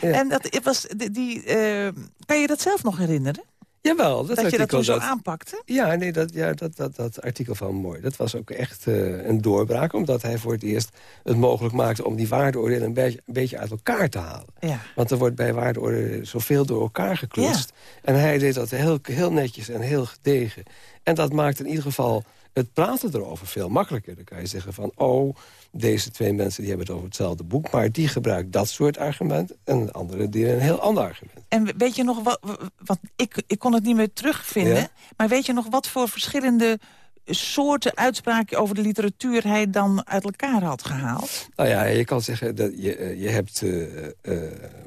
En dat was die, die eh, kan je dat zelf nog herinneren? Jawel, dat, Dat, je dat artikel zo dat- aanpakte? Ja, nee, dat, ja, dat, dat, dat artikel van Mooi, dat was ook echt eh, een doorbraak... omdat hij voor het eerst het mogelijk maakte om die waardeoordelen een beetje, een beetje uit elkaar te halen. Ja. Want er wordt bij waardeoordelen zoveel door elkaar geklutst. En hij deed dat heel, heel netjes en heel gedegen. En dat maakt in ieder geval het praten erover veel makkelijker. Dan kan je zeggen van, oh, deze twee mensen die hebben het over hetzelfde boek... maar die gebruikt dat soort argument en een andere die een heel ander argument. En weet je nog wat... wat ik, ik kon het niet meer terugvinden. Ja. Maar weet je nog wat voor verschillende soorten uitspraken over de literatuur... hij dan uit elkaar had gehaald? Nou ja, je kan zeggen dat je, eh, je hebt eh, eh,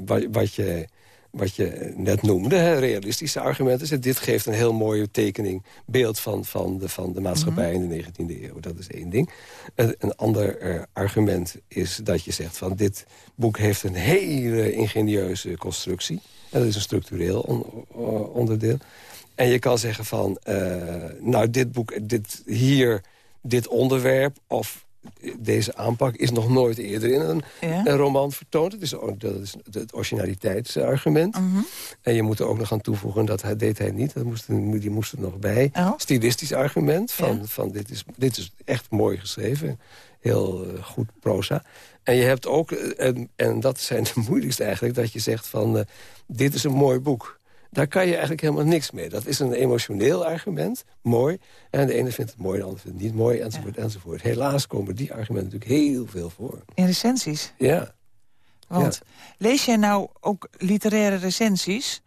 wat, wat, je, wat je net noemde, hè, realistische argumenten. Dus dit geeft een heel mooie tekening, beeld van, van, de, van de maatschappij in de 19e eeuw. Dat is één ding. Een, een ander eh, argument is dat je zegt van dit boek heeft een hele ingenieuze constructie. En dat is een structureel on- onderdeel. En je kan zeggen van, eh, nou dit boek, dit hier, dit onderwerp... of deze aanpak is nog nooit eerder in een, Ja. een roman vertoond. Het is, ook- dat is het originaliteitsargument. Mhm. En je moet er ook nog aan toevoegen, dat hij, deed hij niet. Dat moest, die moest er nog bij. Oh. Stilistisch argument, van, Ja. van dit, is, dit is echt mooi geschreven. Heel eh, goed proza. En je hebt ook, eh, en, en dat zijn de *laughs* moeilijkste eigenlijk... dat je zegt van, eh, dit is een mooi boek. Daar kan je eigenlijk helemaal niks mee. Dat is een emotioneel argument, mooi. En de ene vindt het mooi, de ander vindt het niet mooi, enzovoort, enzovoort. Helaas komen die argumenten natuurlijk heel veel voor. In recensies. Ja. Want lees jij nou ook literaire recensies...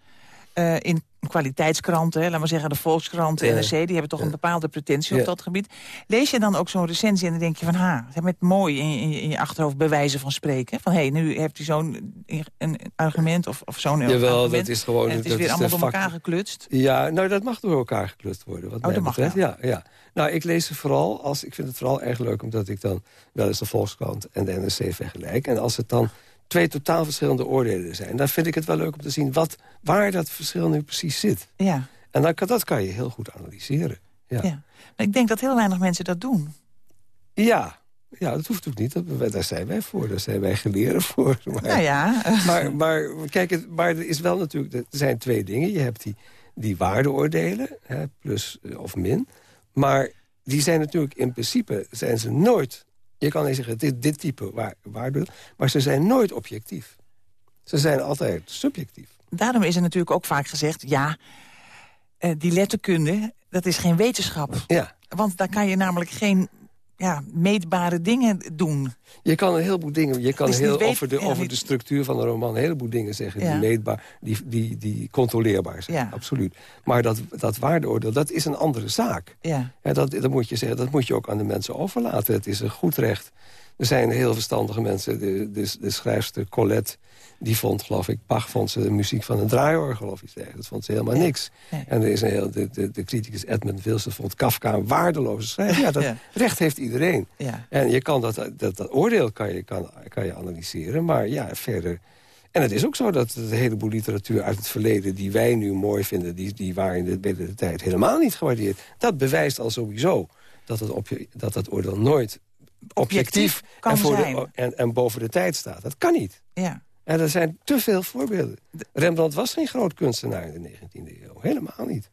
eh, in kwaliteitskranten, laat maar zeggen de Volkskrant, Ja. NRC... die hebben toch een bepaalde pretentie op dat gebied. Lees je dan ook zo'n recensie en dan denk je van... ha, het mooi in, in, in je achterhoofd bij wijze van spreken. Van hé, hey, nu heeft hij zo'n een argument of, of zo'n Jawel, argument. dat is gewoon... en het is dat weer de allemaal door elkaar geklutst. Ja, nou dat mag door elkaar geklust worden. Wat Oh, mij dat mag betreft. Ja, ja. Nou, ik lees ze vooral als... Ik vind het vooral erg leuk omdat ik dan wel eens de Volkskrant en de NRC vergelijk. En als het dan twee totaal verschillende oordelen zijn... dan vind ik het wel leuk om te zien wat, waar dat verschil nu precies zit. Ja, En dan kan, dat kan je heel goed analyseren. Ja, ja. Maar ik denk dat heel weinig mensen dat doen. ja. ja dat hoeft ook niet. Dat, daar zijn wij voor. Daar zijn wij geleren voor. Maar, Nou ja, *laughs* maar, maar kijk, maar er is wel natuurlijk... Er zijn twee dingen. Je hebt die, die waardeoordelen, hè, plus eh, of min. Maar die zijn natuurlijk in principe zijn ze nooit... Je kan niet zeggen, dit, dit type waar, waarde, maar ze zijn nooit objectief. Ze zijn altijd subjectief. daarom is er natuurlijk ook vaak gezegd... ja, eh, die letterkunde, dat is geen wetenschap. Ja. Want daar kan je namelijk geen ja, meetbare dingen doen. Je kan een heleboel dingen... Je kan niet heel, weet- over, de, ja, over de structuur van een roman een heleboel dingen zeggen... Ja. die meetbaar, die, die, die controleerbaar zijn. Ja. Absoluut. Maar dat, dat waardeoordeel, dat is een andere zaak. Ja, Ja, dat, dat moet je zeggen, dat moet je ook aan de mensen overlaten. Het is een goed recht. Er zijn heel verstandige mensen. De, de, de schrijfster Colette, die vond, geloof ik... Bach vond ze de muziek van een draaiorgel of iets dergelijks. Dat vond ze helemaal niks. En er is een heel, de, de, de criticus Edmund Wilson vond Kafka een waardeloze schrijver. *laughs* Ja, dat recht heeft iedereen. En je kan dat, dat, dat oordeel kan je, kan, kan je analyseren. Maar ja, verder... En het is ook zo dat een heleboel literatuur uit het verleden... die wij nu mooi vinden, die, die waren in de, binnen de tijd helemaal niet gewaardeerd. Dat bewijst al sowieso dat het, op je, dat het oordeel nooit objectief, kan en, voor zijn. De, en, en boven de tijd staat. Dat kan niet. Ja. En er zijn te veel voorbeelden. Rembrandt was geen groot kunstenaar in de 19e eeuw. Helemaal niet.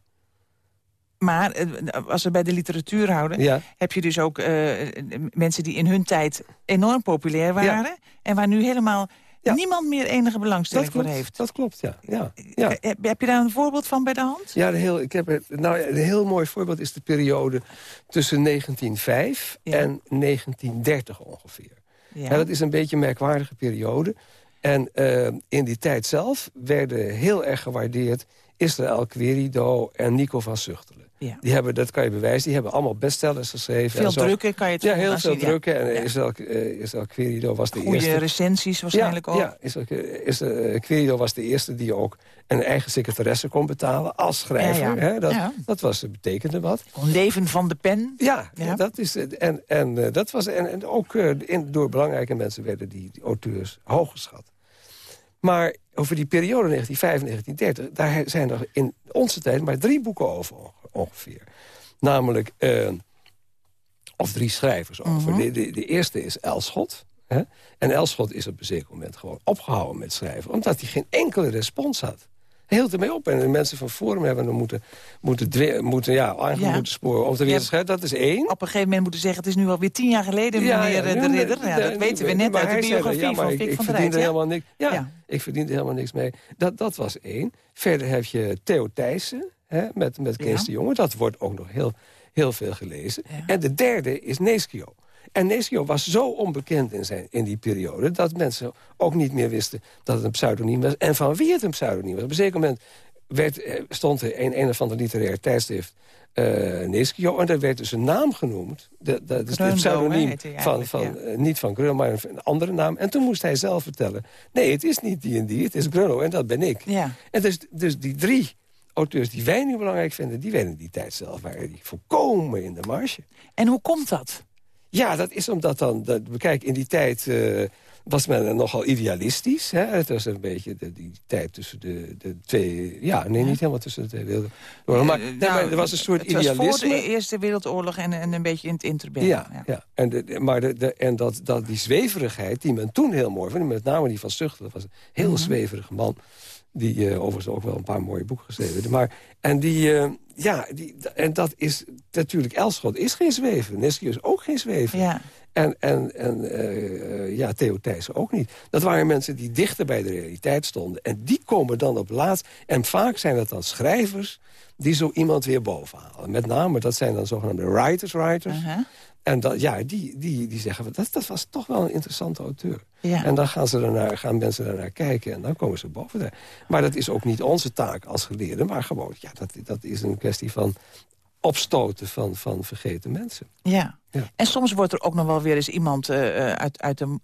Maar eh, als we bij de literatuur houden... Ja. heb je dus ook uh, mensen die in hun tijd enorm populair waren... Ja. en waar nu helemaal ja. niemand meer enige belangstelling voor heeft. Dat klopt, ja. ja, ja. Heb, heb, je daar een voorbeeld van bij de hand? Ja, een heel, ik heb, nou, een heel mooi voorbeeld is de periode tussen 1905 en 1930 ongeveer. Ja. dat is een beetje een merkwaardige periode. En uh, in die tijd zelf werden heel erg gewaardeerd... Israël Querido en Nico van Zuchtelen. Ja. Die hebben, dat kan je bewijzen, die hebben allemaal bestsellers geschreven. Veel drukken kan je het Ja, heel veel zien, drukken. En ja. Israël, uh, Israël Querido was de Goeie eerste... recensies waarschijnlijk ja, ook. Ja, Israël, Israël Querido was de eerste die ook een eigen secretaresse kon betalen als schrijver. Hè? Dat, dat was, betekende wat. Leven van de pen. Ja, dat is, en, en, uh, dat was, en, en ook uh, in, door belangrijke mensen werden die, die auteurs hoog geschat. Maar over die periode 1905 1930... daar zijn er in onze tijd maar drie boeken over ongeveer. Namelijk, uh, of drie schrijvers over. Mhm. de, de, de, eerste is Elschot. Hè? En Elschot is op een zeker moment gewoon opgehouden met schrijven... omdat hij geen enkele respons had. Hield ermee op. En de mensen van Forum hebben dan moeten, moeten, moeten ja, Ja. moeten sporen om te Ja. schrijven. Dat is één. Op een gegeven moment moeten zeggen... het is nu alweer tien jaar geleden, meneer eh, de Ridder. Ja, dat weten we net uit de zei biografie ja, van ik, Fik ik van der Rijt. ja? helemaal niks. Ja, Ja. ik verdiende helemaal niks mee. Dat, dat was één. Verder heb je Theo Thijssen hè, met, met Kees Ja. de Jonge. Dat wordt ook nog heel, heel veel gelezen. Ja. En de derde is Neschio. En Neschio was zo onbekend in, zijn, in die periode... dat mensen ook niet meer wisten dat het een pseudoniem was... en van wie het een pseudoniem was. Op een zeker moment werd, eh, stond er in een of ander literair tijdschrift... eh Neschio, en daar werd dus een naam genoemd. De, dat is het pseudoniem van, van, eh, niet van Grönlo, maar een, andere naam. En toen moest hij zelf vertellen... nee, het is niet die en die, het is Grönlo en dat ben ik. Ja. En dus, dus die drie auteurs die wij nu belangrijk vinden... die werden in die tijd zelf waren die volkomen in de marge. En hoe komt dat? Ja, dat is omdat dan... Dat, kijk, in die tijd eh, was men nogal idealistisch. Hè? Het was een beetje de, die tijd tussen de, de twee... Ja, nee, niet helemaal tussen de twee werelden. Maar, nee, Nou, maar er was een soort het was idealisme. voor de Eerste Wereldoorlog en, en een beetje in het interbellum. Ja, ja. En, de, maar de, de, en dat, dat die zweverigheid, die men toen heel mooi vond... met name die van Zucht, dat was een heel Mhm. zweverige man... die eh, overigens ook wel een paar mooie boeken geschreven. Maar, en die, eh, ja, die, en dat is natuurlijk... Elschot is geen zwever, Neschio is ook geen zwever. Ja. En, en, en eh, ja, Theo Thijssen ook niet. Dat waren mensen die dichter bij de realiteit stonden. En die komen dan op laatst. En vaak zijn het dan schrijvers die zo iemand weer bovenhalen. Met name, dat zijn dan zogenaamde writers-writers. En dat, ja, die, die, die zeggen, van, dat, dat was toch wel een interessante auteur. Ja. En dan gaan, ze ernaar, gaan mensen daarnaar kijken en dan komen ze boven. Maar dat is ook niet onze taak als geleerden. Maar gewoon, ja, dat, dat is een kwestie van opstoten van, van vergeten mensen. Ja. Ja. En soms wordt er ook nog wel weer eens iemand eh, eh, uit, uit, de,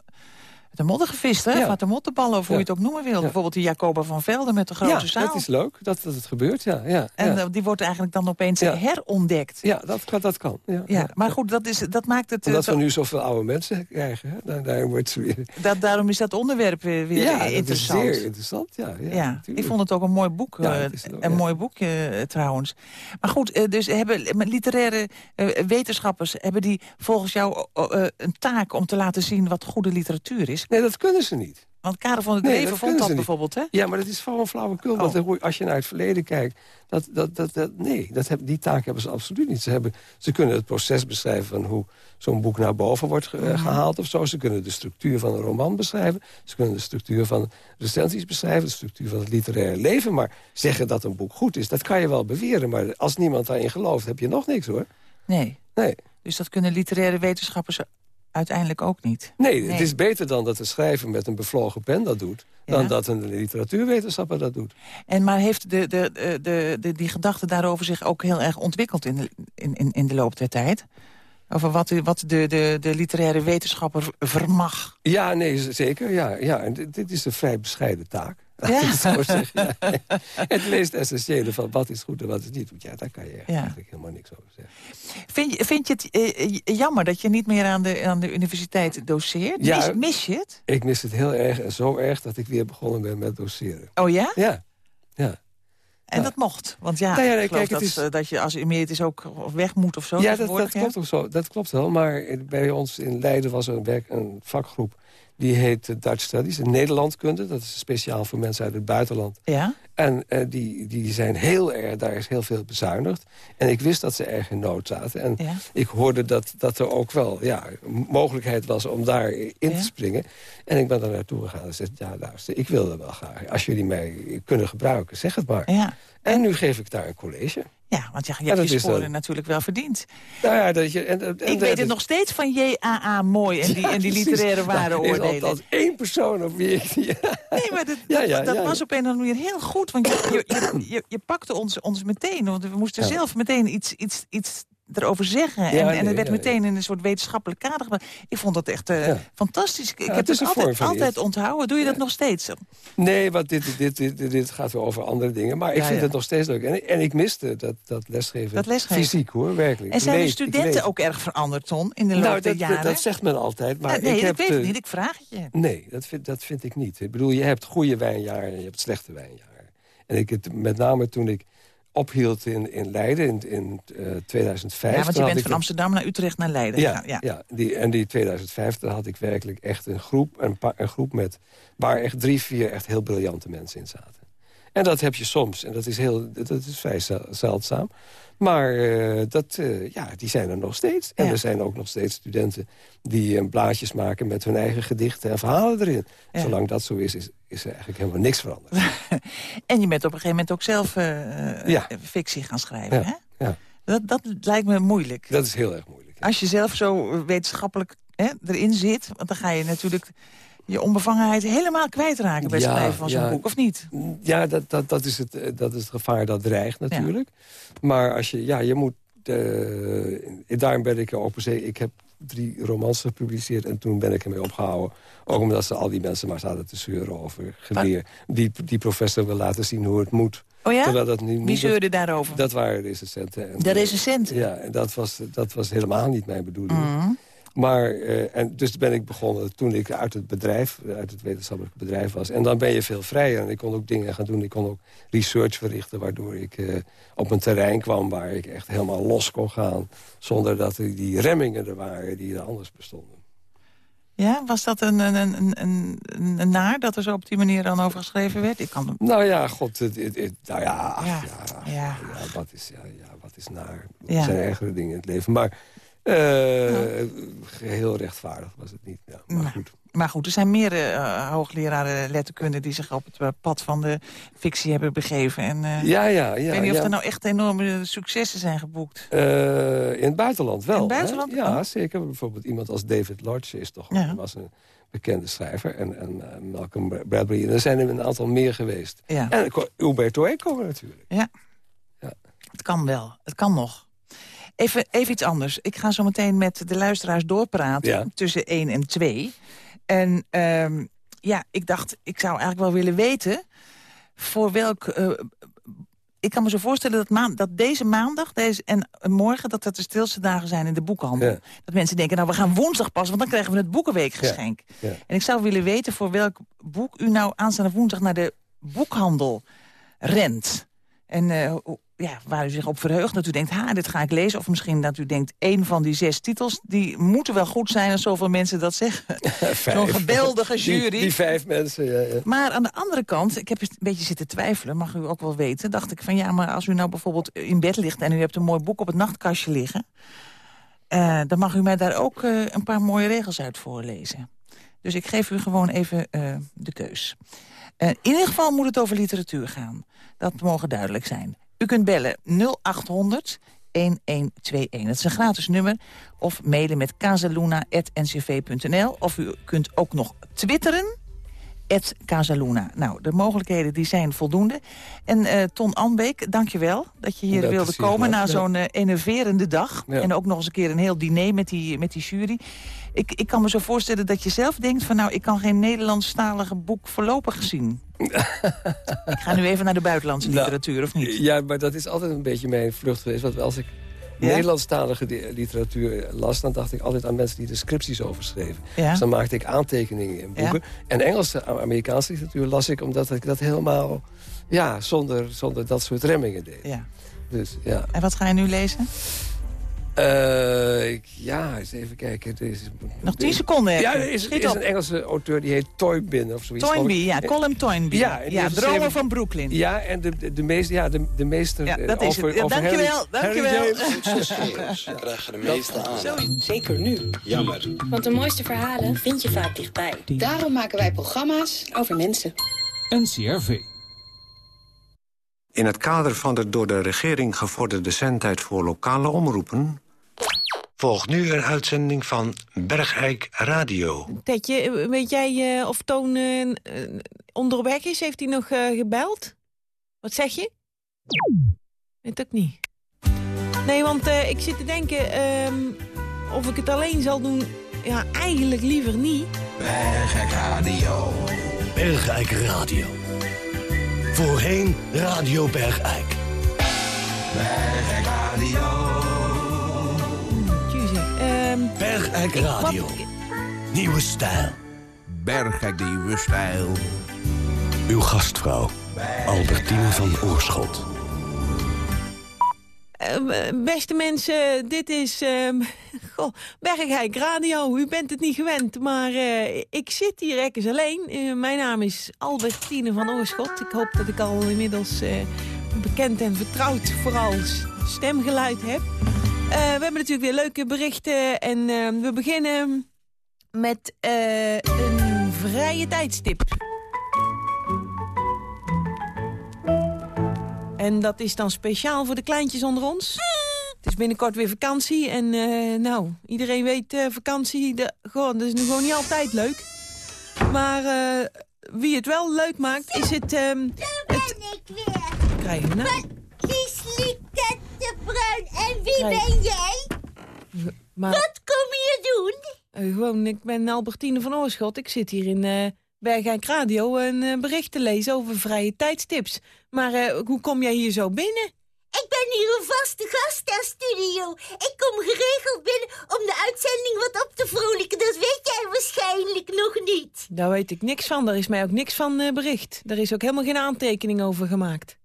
de modder gevist, hè? Ja. Of de mottenballen, of hoe Ja. je het ook noemen wil. Bijvoorbeeld die Jacoba van Velden met de grote ja, zaal. dat is leuk dat, dat het gebeurt, ja. ja, En ja. eh, die wordt eigenlijk dan opeens Ja. herontdekt. ja dat, kan, dat kan. Ja, Ja, maar goed, dat, is, dat maakt het... eh, Omdat we nu zoveel oude mensen krijgen, hè? Daar, daar wordt weer... dat, daarom is dat onderwerp weer, weer Ja, dat is interessant. zeer interessant, ja. ja, Ja, ik vond het ook een mooi boek. Ja, eh, een ja. mooi boekje eh, trouwens. Maar goed, eh, dus hebben literaire eh, wetenschappers... hebben die volgens jou eh, eh, een taak om te laten zien wat goede literatuur is? Nee, dat kunnen ze niet. Want Karel van Nee, Dreven dat vond dat bijvoorbeeld, hè? Ja, maar dat is gewoon flauwekul. Oh. Want als je naar het verleden kijkt... Dat, dat, dat, dat, nee, dat heb, die taak hebben ze absoluut niet. Ze, hebben, ze kunnen het proces beschrijven van hoe zo'n boek naar boven wordt ge- Mhm. gehaald of zo. Ze kunnen de structuur van een roman beschrijven. Ze kunnen de structuur van recensies beschrijven. De structuur van het literaire leven. Maar zeggen dat een boek goed is, dat kan je wel beweren. Maar als niemand daarin gelooft, heb je nog niks hoor. Nee. Nee. Dus dat kunnen literaire wetenschappers uiteindelijk ook niet. Nee, Nee. het is beter dan dat een schrijver met een bevlogen pen dat doet... dan dat een literatuurwetenschapper dat doet. En maar heeft de, de, de, de, de- die gedachte daarover zich ook heel erg ontwikkeld in de, in, in, in de loop der tijd? Over wat, wat de, de, de literaire wetenschapper vermag. Ja, nee, zeker. Ja, ja. En dit, dit is een vrij bescheiden taak. Ja. ja. *laughs* Het meest essentiële van wat is goed en wat is niet goed. Ja, daar kan je eigenlijk helemaal niks over zeggen. Vind je, vind je het eh, jammer dat je niet meer aan de, aan de universiteit doseert? Ja, mis, mis, je het? Ik mis het heel erg en zo erg dat ik weer begonnen ben met doseren. Oh ja? Ja. ja. En dat mocht. Want ja, nou kijk, dat, is... Eh, dat je als emeritus ook weg moet of zo. Ja, dat, dat klopt ook zo. Dat klopt wel. Maar bij ons in Leiden was er een, werk, een vakgroep die heet Dutch Studies, een Nederlandkunde. Dat is speciaal voor mensen uit het buitenland. Ja? En uh, die, die zijn heel erg, daar is heel veel bezuinigd. En ik wist dat ze erg in nood zaten. En ja? ik hoorde dat, dat er ook wel ja, mogelijkheid was om daar in ja? te springen. En ik ben daar naartoe gegaan en zei, ja luister, ik wil dat wel graag. Als jullie mij kunnen gebruiken, zeg het maar. Ja. En nu geef ik daar een college. Ja, want je, je hebt je sporen natuurlijk wel verdiend. Nou ja, dat je, en, en, ik weet het nog steeds van JAA mooi en die, ja, en die literaire waardeoordelen. Er is altijd één persoon op wie ik... Die... Nee, maar dat, dat was op een of andere manier heel goed. Want je, je, je, je pakte ons, ons meteen. Want we moesten zelf meteen iets, iets, iets erover zeggen. Ja, en, nee, en het werd ja, meteen in een soort wetenschappelijk kader. Ik vond dat echt uh, fantastisch. Ik heb het, het altijd, altijd onthouden. Doe je dat nog steeds? Nee, want dit, dit, dit, dit, gaat wel over andere dingen. Maar ik vind het nog steeds leuk. En, en ik miste dat, dat lesgeven. Dat lesgeven. Fysiek hoor, werkelijk. En zijn de studenten ook erg veranderd, Ton, in de loop nou, der dat, jaren? Dat zegt men altijd. Maar nee, ik dat heb, weet ik niet. Ik vraag het je. Nee, dat vind, dat vind ik niet. Ik bedoel, je hebt goede wijnjaren en je hebt slechte wijnjaren. En ik, met name toen ik ophield in, in Leiden in, in uh, 2005. Ja, want je bent van Amsterdam naar Utrecht naar Leiden ja. Ja, ja die, en die 2005 had ik werkelijk echt een groep, een, een groep met, waar echt drie, vier echt heel briljante mensen in zaten. En dat heb je soms, en dat is, heel, dat is vrij zeldzaam. Maar uh, dat, uh, ja, die zijn er nog steeds. En ja. er zijn ook nog steeds studenten die uh, blaadjes maken... met hun eigen gedichten en verhalen erin. Ja. Zolang dat zo is, is, is er eigenlijk helemaal niks veranderd. *laughs* en je bent op een gegeven moment ook zelf ja. fictie gaan schrijven, hè? Ja. Dat, dat lijkt me moeilijk. Dat is heel erg moeilijk. Als je zelf zo wetenschappelijk hè, erin zit... want dan ga je natuurlijk je onbevangenheid helemaal kwijtraken bij het ja, schrijven van zo'n ja, boek, of niet? Ja, dat, dat, dat, is het, dat is het gevaar dat dreigt natuurlijk. Ja. Maar als je, ja, je moet... Uh, daarom ben ik open zee. Ik heb drie romans gepubliceerd en toen ben ik ermee opgehouden. Ook omdat ze al die mensen maar zaten te zeuren over geleer. Die, die professor wil laten zien hoe het moet. Oh ja? Dat niet, Wie zeurde daarover? Dat waren de recensenten. En de recensenten? Ja, en dat was, dat was helemaal niet mijn bedoeling. Mm. Maar, uh, en dus ben ik begonnen toen ik uit het bedrijf, uit het wetenschappelijk bedrijf was. En dan ben je veel vrijer. En ik kon ook dingen gaan doen. Ik kon ook research verrichten, waardoor ik uh, op een terrein kwam... waar ik echt helemaal los kon gaan. Zonder dat er die remmingen er waren die er anders bestonden. Ja, was dat een, een, een, een, een naar dat er zo op die manier dan over geschreven werd? Ik kan... Nou ja, god, het, het, het, nou ja, ja, ja, ja. ja, wat, is, ja, ja, wat is naar? Er zijn ergere dingen in het leven. Maar. Heel rechtvaardig was het niet, ja, maar, maar goed. Maar goed, er zijn meer uh, hoogleraren letterkunde... die zich op het uh, pad van de fictie hebben begeven. En, uh, ja, ja, ja. Ik weet niet ja. of er nou echt enorme successen zijn geboekt. in het buitenland wel. In het buitenland? Hè? Ja, zeker. Bijvoorbeeld iemand als David Lodge is toch, ja. was een bekende schrijver. En, en Malcolm Bradbury. En er zijn er een aantal meer geweest. Ja. En Umberto Eco natuurlijk. Ja. ja. Het kan wel. Het kan nog. Even, even iets anders. Ik ga zo meteen met de luisteraars doorpraten ja. tussen 1 en 2. En um, ja, ik dacht, ik zou eigenlijk wel willen weten... voor welk... Uh, ik kan me zo voorstellen dat, maan, dat deze maandag deze, en morgen... dat dat de stilste dagen zijn in de boekhandel. Ja. Dat mensen denken, nou, we gaan woensdag pas... want dan krijgen we het Boekenweekgeschenk. Ja. En ik zou willen weten voor welk boek u nou aanstaande woensdag... naar de boekhandel rent. En uh, ja, waar u zich op verheugt, dat u denkt, ha, dit ga ik lezen. Of misschien dat u denkt, één van die zes titels... die moeten wel goed zijn als zoveel mensen dat zeggen. *laughs* Zo'n geweldige jury. Die, die vijf mensen, ja, ja, Maar aan de andere kant, ik heb een beetje zitten twijfelen... mag u ook wel weten, dacht ik van... ja, maar als u nou bijvoorbeeld in bed ligt... en u hebt een mooi boek op het nachtkastje liggen... Uh, dan mag u mij daar ook uh, een paar mooie regels uit voorlezen. Dus ik geef u gewoon even de keus. in ieder geval moet het over literatuur gaan. Dat mogen duidelijk zijn. U kunt bellen 0800 1121. Dat is een gratis nummer. Of mailen met casaluna.ncv.nl. Of u kunt ook nog twitteren. Casaluna. Nou, de mogelijkheden die zijn voldoende. En uh, Ton Anbeek, dank je wel dat je hier dat wilde komen... na zo'n uh, enerverende dag. En ook nog eens een keer een heel diner met die, met die jury. Ik, ik kan me zo voorstellen dat je zelf denkt van... nou, ik kan geen Nederlandstalige boek voorlopig zien. *laughs* ik ga nu even naar de buitenlandse nou, literatuur, of niet? Ja, maar dat is altijd een beetje mijn vlucht geweest. Want als ik Nederlandstalige literatuur las... dan dacht ik altijd aan mensen die de scripties over schreven. Dus dan maakte ik aantekeningen in boeken. En Engelse, Amerikaanse literatuur las ik omdat ik dat helemaal... ja, zonder, zonder dat soort remmingen deed. Ja. Dus, ja. En wat ga je nu lezen? Uh, ja, eens even kijken. Is, Nog tien seconden. Ja, er is, is een Engelse auteur die heet Toynbee of zoiets. Toynbee, ja, Colin Toynbee. Ja, ja Dromen van Brooklyn. Ja, en de, de, de, meeste, ja, de, de meester ja, dat is over, het. Ja, over dankjewel, dankjewel. *laughs* We krijgen de meeste aan. Zeker nu. Jammer. Want de mooiste verhalen vind je vaak dichtbij. Daarom maken wij programma's over mensen. NCRV. In het kader van de door de regering gevorderde zendtijd voor lokale omroepen Volgt nu een uitzending van Bergijk Radio. Tetje, weet jij uh, of Toon uh, onderweg is? Heeft hij nog uh, gebeld? Wat zeg je? Weet ook niet. Nee, want ik zit te denken um, of ik het alleen zal doen. Ja, eigenlijk liever niet. Bergijk Radio. Bergijk Radio. Voorheen Radio Bergijk. Bergijk Radio. Bergijk Radio. Nieuwe stijl. Bergijk Nieuwe Stijl. Uw gastvrouw, Albertine van Oorschot. Uh, beste mensen, dit is uh, *laughs* goh, Bergijk Radio. U bent het niet gewend, maar uh, ik zit hier eens alleen. Uh, mijn naam is Albertine van Oorschot. Ik hoop dat ik al inmiddels bekend en vertrouwd vooral stemgeluid heb. Uh, we hebben natuurlijk weer leuke berichten. En uh, we beginnen met uh, een vrije tijdstip. En dat is dan speciaal voor de kleintjes onder ons. Het is binnenkort weer vakantie. En nou, iedereen weet vakantie, de, goh, dat is nu gewoon niet altijd leuk. Maar wie het wel leuk maakt, is het... Um, ben ik weer. Krijg je nou? Ben jij? Maar... Wat kom je doen? Uh, gewoon, ik ben Albertine van Oorschot. Ik zit hier in uh, Bergijk Radio een uh, bericht te lezen over vrije tijdstips. Maar hoe kom jij hier zo binnen? Ik ben hier een vaste gast in studio. Ik kom geregeld binnen om de uitzending wat op te vrolijken. Dat weet jij waarschijnlijk nog niet. Daar weet ik niks van. Daar is mij ook niks van bericht. Daar is ook helemaal geen aantekening over gemaakt.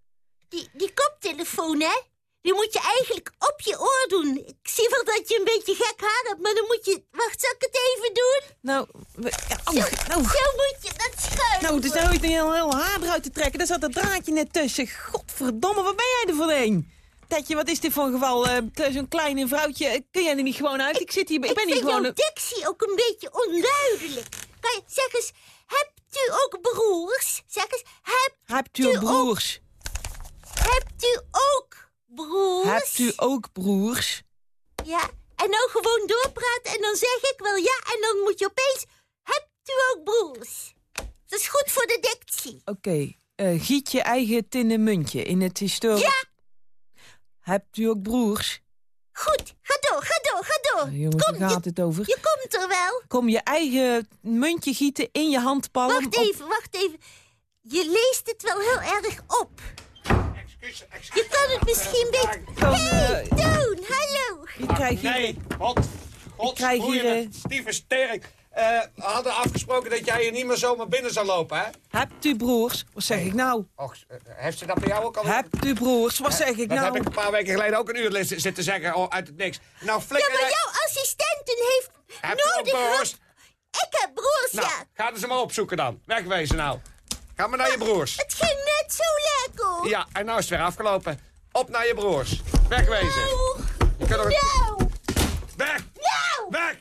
Die, die koptelefoon, hè? Die moet je eigenlijk op je oor doen. Ik zie wel dat je een beetje gek haar hebt, maar dan moet je... Wacht, zal ik het even doen? Nou, ja, oh, zo, nou. zo moet je dat schuiven. Nou, het is nou een heel, heel haar eruit te trekken. Daar zat dat draadje net tussen. Godverdomme, waar ben jij er voor een? Tetje, wat is dit voor een geval? Uh, Zo'n kleine vrouwtje, kun jij er niet gewoon uit? Ik, zit hier, ik, ik ben hier gewoon... Ik vind dictie ook een beetje onduidelijk. Kan je, zeg eens, hebt u ook broers? Zeg eens, hebt, hebt u, u ook broers? hebt u ook broers? Hebt u ook broers? Ja, en nou gewoon doorpraten en dan zeg ik wel ja en dan moet je opeens... Hebt u ook broers? Dat is goed voor de dictie. Oké, okay. uh, giet je eigen tinnen muntje in het historisch... Ja! Hebt u ook broers? Goed, ga door, ga door, ga door. Uh, jongens, Kom, gaat het over? Je komt er wel. Kom je eigen muntje gieten in je handpalm... Wacht even, wacht even. Je leest het wel heel erg op. Je kan het misschien beter... Hé, hey, Toon, hallo. Ik krijg hier... Nee, wat? God, ik krijg hier... Stieve sterk. Uh, we hadden afgesproken dat jij hier niet meer zomaar binnen zou lopen, hè? Hebt u broers? Wat zeg ik nou? Och, uh, heeft ze dat bij jou ook al... Hebt u broers? Wat zeg ik nou? Dat heb ik een paar weken geleden ook een uur zitten zeggen oh, uit het niks. Nou, flikker... Ja, maar jouw assistenten heeft heb nodig... broers? Ik heb broers, nou, ja. Ga ze maar opzoeken dan. Wegwezen nou. Ga maar naar je broers. Het Ja, en nou is het weer afgelopen. Op naar je broers. Wegwezen. Nou. Je kan nou. Weg. Nou. Weg.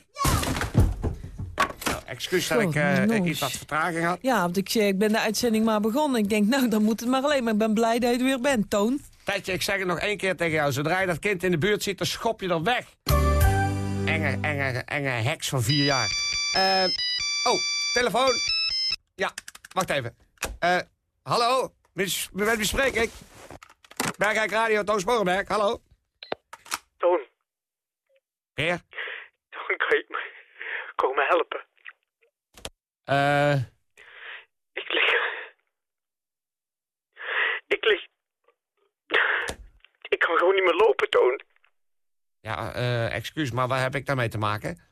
Nou, excuus dat ik uh, iets wat vertraging had. Ja, want ik, ik ben de uitzending maar begonnen. Ik denk, nou, dan moet het maar alleen. Maar ik ben blij dat je er weer bent, Toon. Tijdje, ik zeg het nog één keer tegen jou. Zodra je dat kind in de buurt ziet, dan schop je er weg. Enge, enge, enge heks van vier jaar. Uh, oh, telefoon. Ja, wacht even. Eh, hallo? Met met wie spreek ik? Bergrijk Radio, Toon Sporenberg, hallo? Toon, Peer? Toon, kan je me komen helpen? Eh, Ik lig... Ik lig... Ik kan gewoon niet meer lopen, Toon. ja, eh, excuus, maar waar heb ik daarmee te maken?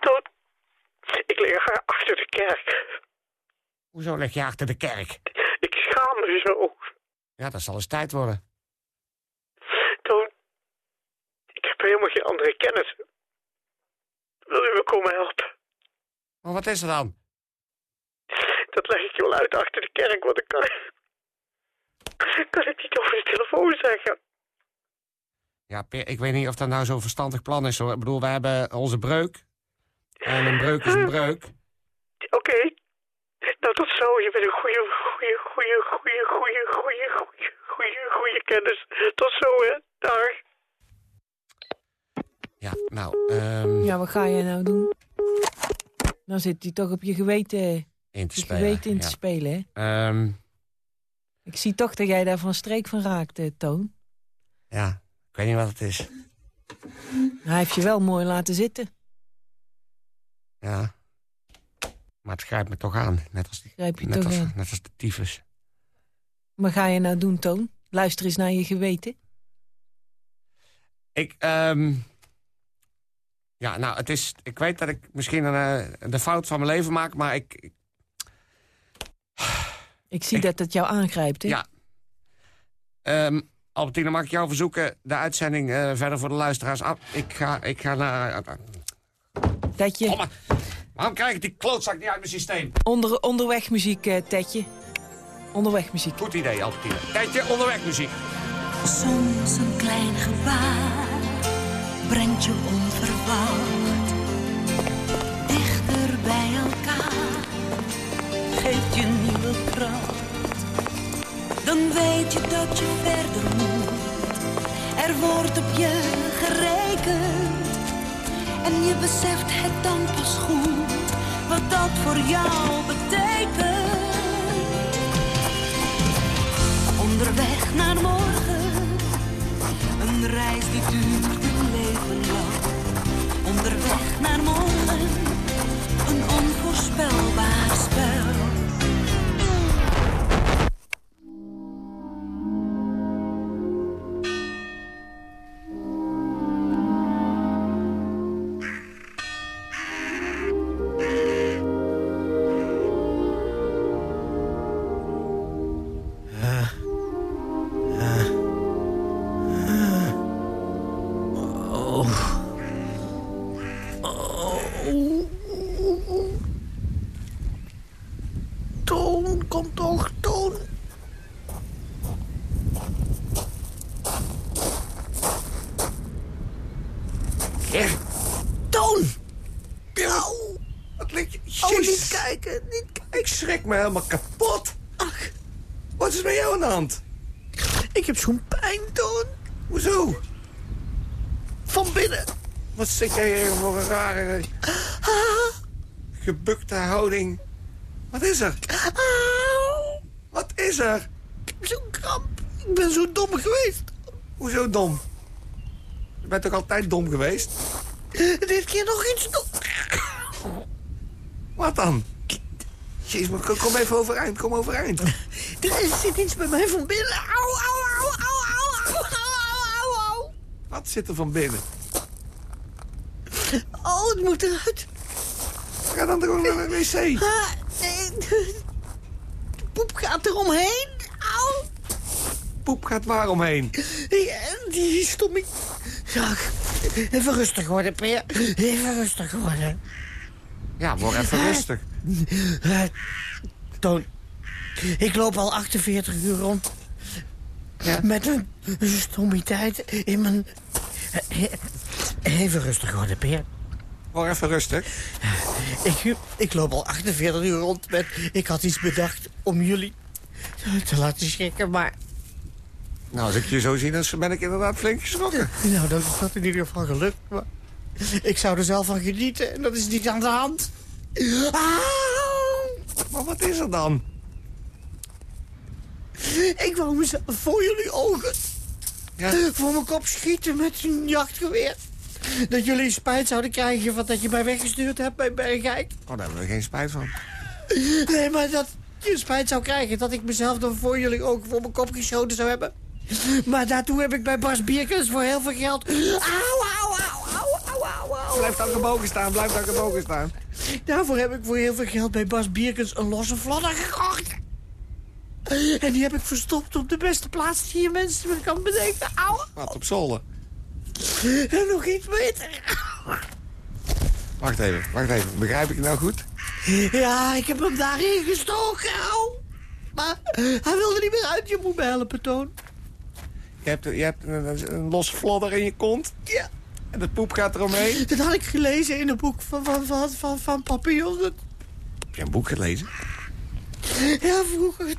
Toon, ik lig achter de kerk. Hoezo lig je achter de kerk? Ik schaam me zo. Ja, dat zal eens tijd worden. Toon, ik heb helemaal geen andere kennis. Wil u me komen helpen? Maar wat is er dan? Dat leg ik je wel uit achter de kerk, want ik kan... Kan ik niet over de telefoon zeggen? Ja, Peer, ik weet niet of dat nou zo'n verstandig plan is, hoor. Ik bedoel, we hebben onze breuk. En een breuk is een breuk. Oké. Nou, tot zo. Je bent een goede, goede, goede, goede, goede, goede, goede, goede, goede kennis. Tot zo, hè. Dag. Ja, nou, ehm Ja, wat ga je nou doen? Dan zit hij toch op je geweten, in te je spelen. geweten in te spelen, hè? Ehm, Ik zie toch dat jij daar van streek van raakt, eh, Toon. ja, ik weet niet wat het is. Hij heeft je wel mooi laten zitten. Ja. Maar het grijpt me toch aan. Net als, die, Grijp je net toch als, aan. net als de tyfus. Wat ga je nou doen, Toon? Luister eens naar je geweten. Ik, ehm Ja, nou, het is... Ik weet dat ik misschien een, eh, de fout van mijn leven maak, maar ik... ik- Ik zie dat het jou aangrijpt, hè? Ja. ehm Albertine, mag ik jou verzoeken de uitzending eh, verder voor de luisteraars af? Ik ga, ik ga naar... Tetje, Oh, maar, waarom krijg ik die klootzak niet uit mijn systeem? onder, onderweg muziek, eh, Tetje. Onderweg muziek. Goed idee, Albertine. Tijdje onderweg muziek. Soms een klein gebaar brengt je onverwacht dichter bij elkaar, geeft je nieuwe kracht. Dan weet je dat je verder moet, er wordt op je gerekend en je beseft het dan pas goed wat dat voor jou betekent. Onderweg naar morgen, een reis die duurt een leven lang. Onderweg naar morgen, een onvoorspelbaar kom toch. Ja. Toon! Au! Wat ligt je... Oh, niet kijken, niet kijken. Ik schrik me helemaal kapot. Ach. Wat is met jou aan de hand? Ik heb zo'n pijn, Toon. Hoezo? Van binnen. Wat zit jij hier voor een rare... gebukte houding? Wat is er? Auw. Er? Ik heb zo'n kramp. Ik ben zo dom geweest. Hoezo dom? Je bent toch altijd dom geweest? Dit keer nog iets dom. Wat dan? Jezus, maar kom- even overeind, kom overeind. Er zit iets bij mij van binnen. Auw, auw, auw, auw, auw, auw, auw, auw, auw. Wat zit er van binnen? Oh, het moet eruit. Ga dan gewoon naar de wc. Ah, nee, de poep gaat eromheen. Auw. Poep gaat waar omheen? Ja, die stommie. Ja, even rustig worden, Peer. Even rustig worden. Ja, word even rustig. Eh, Toon, ik loop al 48 uur rond. Met een stommiteit in mijn... Eh, Even rustig worden, Peer. Word even rustig. Ik, ik loop al 48 uur rond met... Ik had iets bedacht om jullie te laten schrikken, maar... Nou, als ik je zo zie, dan ben ik inderdaad flink geschrokken. Nou, dat is dat in ieder geval gelukt, maar... Ik zou er zelf van genieten en dat is niet aan de hand. Auw! Maar wat is er dan? Ik wou mezelf voor jullie ogen voor mijn kop schieten met een jachtgeweer. *laughs* Dat jullie spijt zouden krijgen van dat je mij weggestuurd hebt bij Bergijk. Oh, daar hebben we geen spijt van. *laughs* Nee, maar dat je spijt zou krijgen dat ik mezelf dan voor jullie ogen voor mijn kop geschoten zou hebben. Maar daartoe heb ik bij Bas Bierkens voor heel veel geld... Auw, auw, auw, auw, auw, auw, auw. Blijf dan gebogen staan, blijf dan gebogen staan. Daarvoor heb ik voor heel veel geld bij Bas Bierkens een losse vlodder gekocht. En die heb ik verstopt op de beste plaats die je mensen me kan bedenken. Auw. Wat, op zolder? En nog iets beter. Wacht even, wacht even. Begrijp ik het nou goed? Ja, ik heb hem daarin gestoken. Maar hij wilde niet meer uit. Je moet me helpen, Toon. Je hebt, je hebt een, een losse vlodder in je kont? Ja. En de poep gaat eromheen? Dat had ik gelezen in een boek van, van, van, van, van Papillon. Heb je een boek gelezen? Ja, vroeger.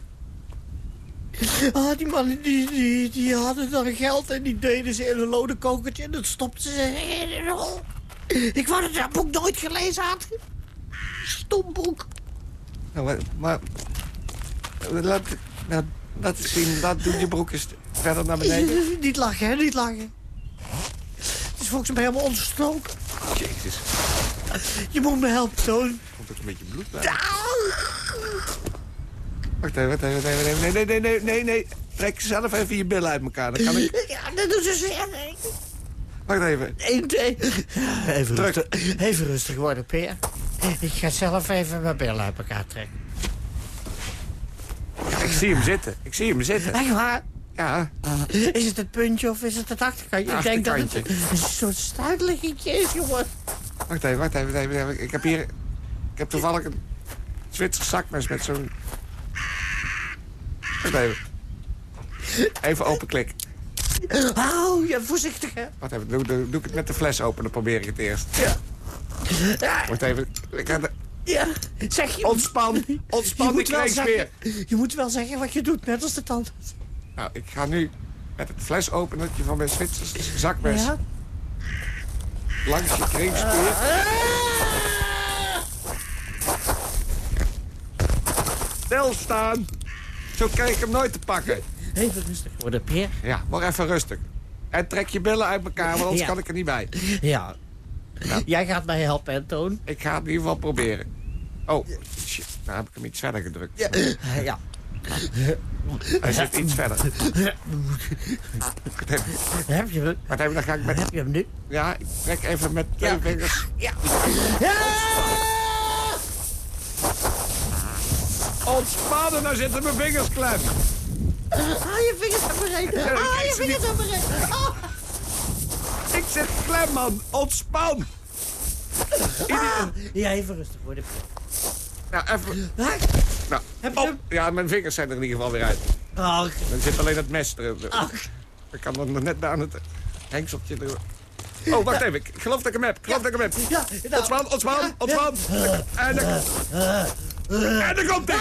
Ah, die mannen die, die, die hadden dan geld en die deden ze in een lode kokertje en dat stopten ze in een rol. Ik wou dat dat boek nooit gelezen had. Stom boek. Nou, maar, maar laat, laat eens zien, laat doe je broek eens verder naar beneden. *laughs* Niet lachen, hè, niet lachen. Het is volgens mij helemaal ontstoken. Jezus. Je moet me helpen, Toon. Komt ook een beetje bloed bij. Wacht even, wacht even, wacht even. Nee, nee, nee, nee, nee, nee. Trek zelf even je billen uit elkaar. Dan kan ik... *laughs* Ja, dat doen ze zeer. Wacht even. Eén, twee. Even rustig, even rustig worden, Peer. Ik ga zelf even mijn billen uit elkaar trekken. Ik zie hem zitten. Ik zie hem zitten. Echt waar? Ja. Is het het puntje of is het het achterkantje? Ik denk dat het Achterkantje. een soort stuitliggetje is, jongen. Wacht even, wacht even, wacht even. Ik heb hier... Ik heb toevallig een Zwitsers zakmes met zo'n... Even. Even openklik. Hou je voorzichtig, hè. Wacht even, doe, doe, doe ik het met de fles open, dan probeer ik het eerst. Ja. Wacht even. Ik ga de... Ja, zeg je... Ontspan, ontspan, je wel weer. Je moet wel zeggen wat je doet, net als de tandarts. Nou, ik ga nu met het flesopenertje van mijn Zwitsers zakmes... Ja? langs je kringspier... Stilstaan! Zo krijg ik hem nooit te pakken. Even rustig worden, Peer. Ja, maar even rustig. En trek je billen uit elkaar, want anders Ja. kan ik er niet bij. Ja. Jij gaat mij helpen, hè, Toon? Ik ga het in ieder geval proberen. Oh, shit. Nou heb ik hem iets verder gedrukt. Ja. ja. Hij zit iets verder. Heb je hem? Wat even, dan ga ik met... Heb je hem nu? Ja, ik trek even met twee vingers. Ja. Ontspannen, nou zitten mijn vingers klem. Ah, je vingers hebben erin. Ah, je vingers hebben erin. Ah. Ik zit klem, man. Ontspan. Ah. Ja, even rustig worden. Ja, even... Nou, op. Ja, mijn vingers zijn er in ieder geval weer uit. Ach. Dan zit alleen het mes er. Ach. Ik kan er nog net aan het hengseltje door. Oh, wacht even. Ik geloof dat ik hem heb. Ik geloof dat ik hem heb. Ja, nou. Ontspan, ontspan, ontspan. En dan... En dan komt hij.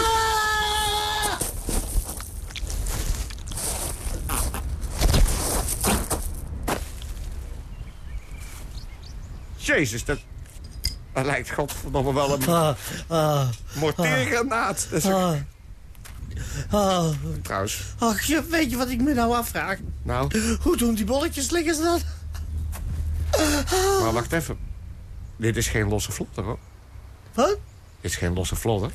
Jezus, dat, dat lijkt godverdomme wel een Ah, ah, morteergranaat. Dat is ah, ah. Trouwens, Ach, je- weet je wat ik me nou afvraag? nou, Hoe doen die bolletjes liggen dan? maar wacht even. Dit is geen losse vlodder, hoor. Wat? Dit is geen losse vlodder.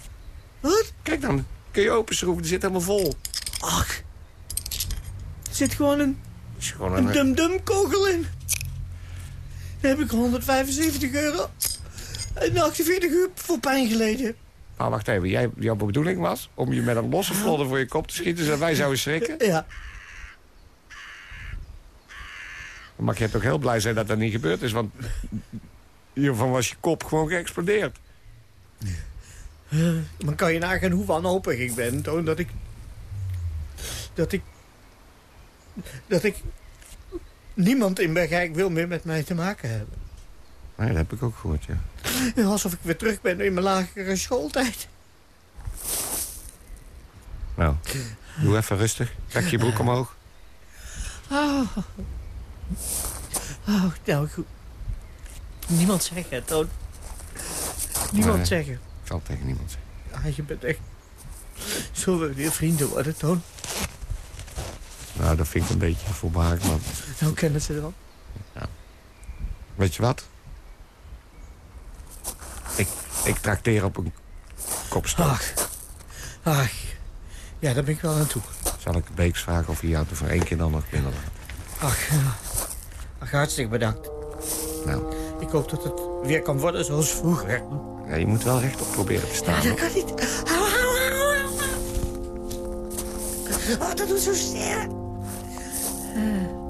Wat? Kijk dan, kun je openschroeven, die zit helemaal vol. Ach. Er zit gewoon een, is gewoon een een... dum-dum kogel in. Daar heb ik 175 euro en 48 uur voor pijn geleden. Maar wacht even, jij, jouw bedoeling was om je met een losse vlodder voor je kop te schieten... zodat wij zouden schrikken? Ja. Dan mag je toch heel blij zijn dat dat niet gebeurd is, want... hiervan was je kop gewoon geëxplodeerd. Dan kan je nagaan hoe wanhopig ik ben, Toon, dat ik... Dat ik... Dat ik... Niemand in Bergijk wil meer met mij te maken hebben. Nee, dat heb ik ook gehoord, ja. Alsof ik weer terug ben in mijn lagere schooltijd. Nou, doe even rustig. Trek je broek omhoog. Oh. Oh, nou goed. Niemand zeggen, Toon. Niemand zeggen. Ik zal het tegen niemand zeggen. je bent echt... Zullen we weer vrienden worden, Toon? Nou, dat vind ik een beetje voorbarig, man. Hoe kennen ze dan? Ja. Weet je wat? Ik, ik trakteer op een kopstoot. Ach. Ach. Ja, daar ben ik wel aan toe. Zal ik Beeks vragen of hij jou er voor één keer dan nog binnen laat? Ach, ja. Ach, hartstikke bedankt. Nou. Ik hoop dat het weer kan worden zoals vroeger. Ja, je moet wel rechtop proberen te staan. Ja, dat kan niet. Au, au, au, au. Oh, dat doet zo zeer. Uh.